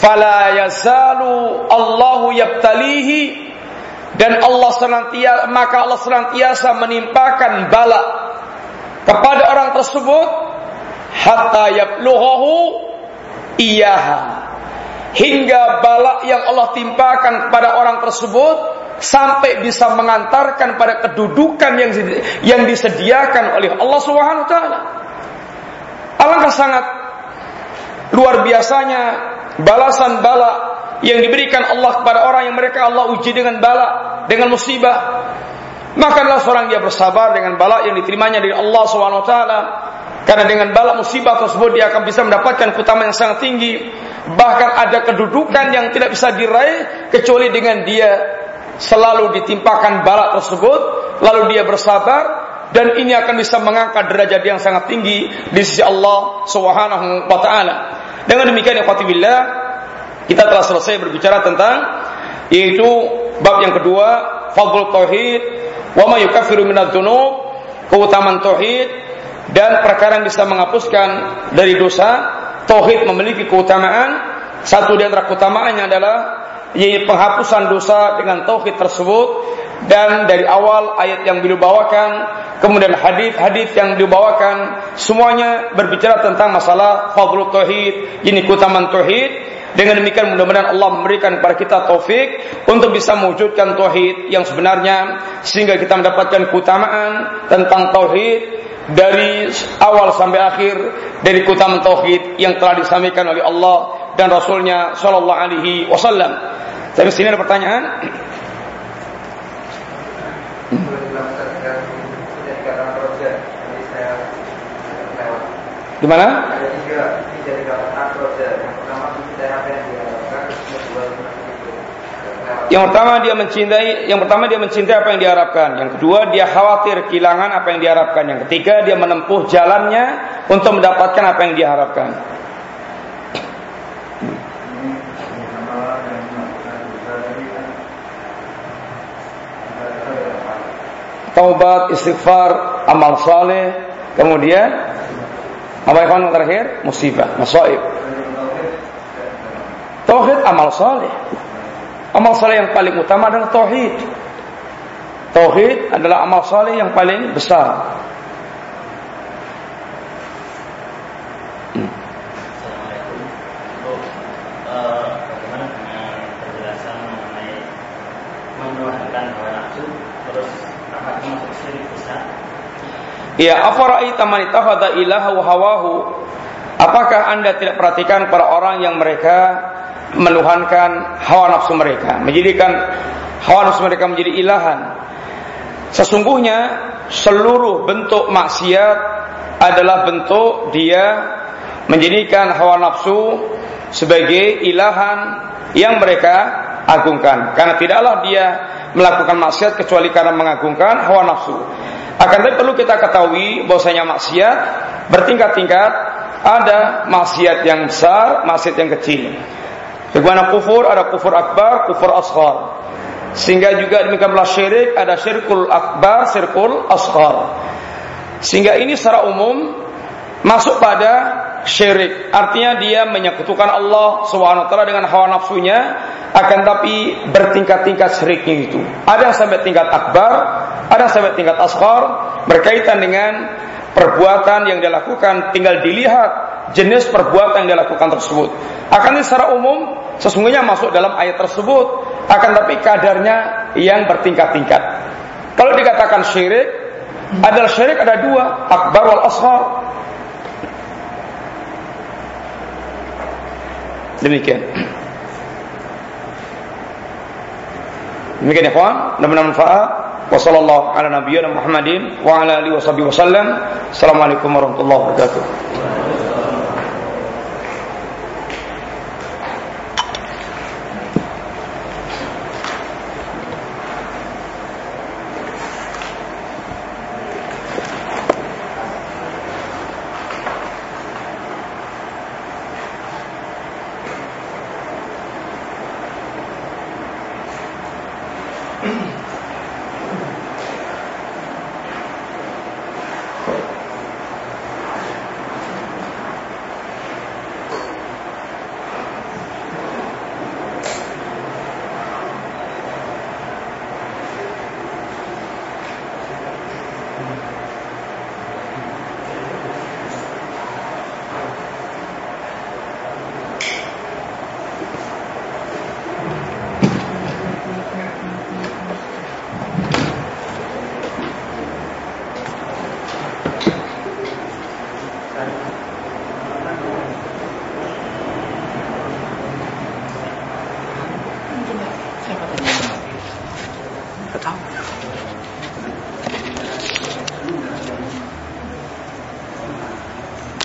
Speaker 2: Fala yazalu Allahu yabtalihi dan Allah senantiasa maka Allah senantiasa menimpakan bala kepada orang tersebut hatta yablughahu iyaha hingga bala yang Allah timpakan kepada orang tersebut sampai bisa mengantarkan pada kedudukan yang yang disediakan oleh Allah Subhanahu wa taala. Alangkah sangat luar biasanya balasan bala yang diberikan Allah kepada orang yang mereka Allah uji dengan bala, dengan musibah. Maka adalah seorang dia bersabar dengan bala yang diterimanya dari Allah taala. Karena dengan bala musibah tersebut dia akan bisa mendapatkan keutamaan yang sangat tinggi. Bahkan ada kedudukan yang tidak bisa diraih kecuali dengan dia selalu ditimpakan bala tersebut, lalu dia bersabar dan ini akan bisa mengangkat derajat yang sangat tinggi di sisi Allah Subhanahu wa taala. Dengan demikian ya billah, kita telah selesai berbicara tentang yaitu bab yang kedua, fadlul tauhid wa ma yukaffiru minadz keutamaan tauhid dan perkara yang bisa menghapuskan dari dosa. Tauhid memiliki keutamaan. Satu di antara keutamaannya adalah yaitu penghapusan dosa dengan tauhid tersebut dan dari awal ayat yang beliau bawakan kemudian hadis-hadis yang beliau bawakan semuanya berbicara tentang masalah fadlul tauhid ini keutamaan tauhid dengan demikian mudah-mudahan Allah memberikan kepada kita taufik untuk bisa mewujudkan tauhid yang sebenarnya sehingga kita mendapatkan keutamaan tentang tauhid dari awal sampai akhir dari keutamaan tauhid yang telah disampaikan oleh Allah dan Rasulnya Shallallahu Alaihi Wasallam. Tapi sini ada pertanyaan. Gimana? Yang pertama dia mencintai, yang pertama dia mencintai apa yang diharapkan. Yang kedua dia khawatir kehilangan apa yang diharapkan. Yang ketiga dia menempuh jalannya untuk mendapatkan apa yang diharapkan. taubat, istighfar, amal saleh, kemudian Apa yang terakhir? Musibah, masaib. Tauhid amal saleh. Amal saleh yang paling utama adalah tauhid. Tauhid adalah amal saleh yang paling besar. Ya, afara'aita man ittakhadha ilaha hawahu? Apakah Anda tidak perhatikan para orang yang mereka menuhankan hawa nafsu mereka, menjadikan hawa nafsu mereka menjadi ilahan? Sesungguhnya seluruh bentuk maksiat adalah bentuk dia menjadikan hawa nafsu sebagai ilahan yang mereka agungkan. Karena tidaklah dia melakukan maksiat kecuali karena mengagungkan hawa nafsu. Akan tetapi perlu kita ketahui bahwasanya maksiat bertingkat-tingkat, ada maksiat yang besar, maksiat yang kecil. Bagaimana kufur, ada kufur akbar, kufur asghar. Sehingga juga demikian pula syirik, ada syirkul akbar, syirkul asghar. Sehingga ini secara umum masuk pada syirik. Artinya dia menyekutukan Allah SWT dengan hawa nafsunya, akan tapi bertingkat-tingkat syiriknya itu. Ada yang sampai tingkat akbar, ada sampai tingkat asghar berkaitan dengan perbuatan yang dilakukan tinggal dilihat jenis perbuatan yang dilakukan tersebut. Akan secara umum sesungguhnya masuk dalam ayat tersebut akan tapi kadarnya yang bertingkat-tingkat. Kalau dikatakan syirik adalah syirik ada dua, akbar wal asghar. Demikian. Demikian ya kawan, mudah-mudahan manfaat. Wassallallahu ala nabiyyina Muhammadin wa ala alihi wasallam. Assalamualaikum warahmatullahi wabarakatuh.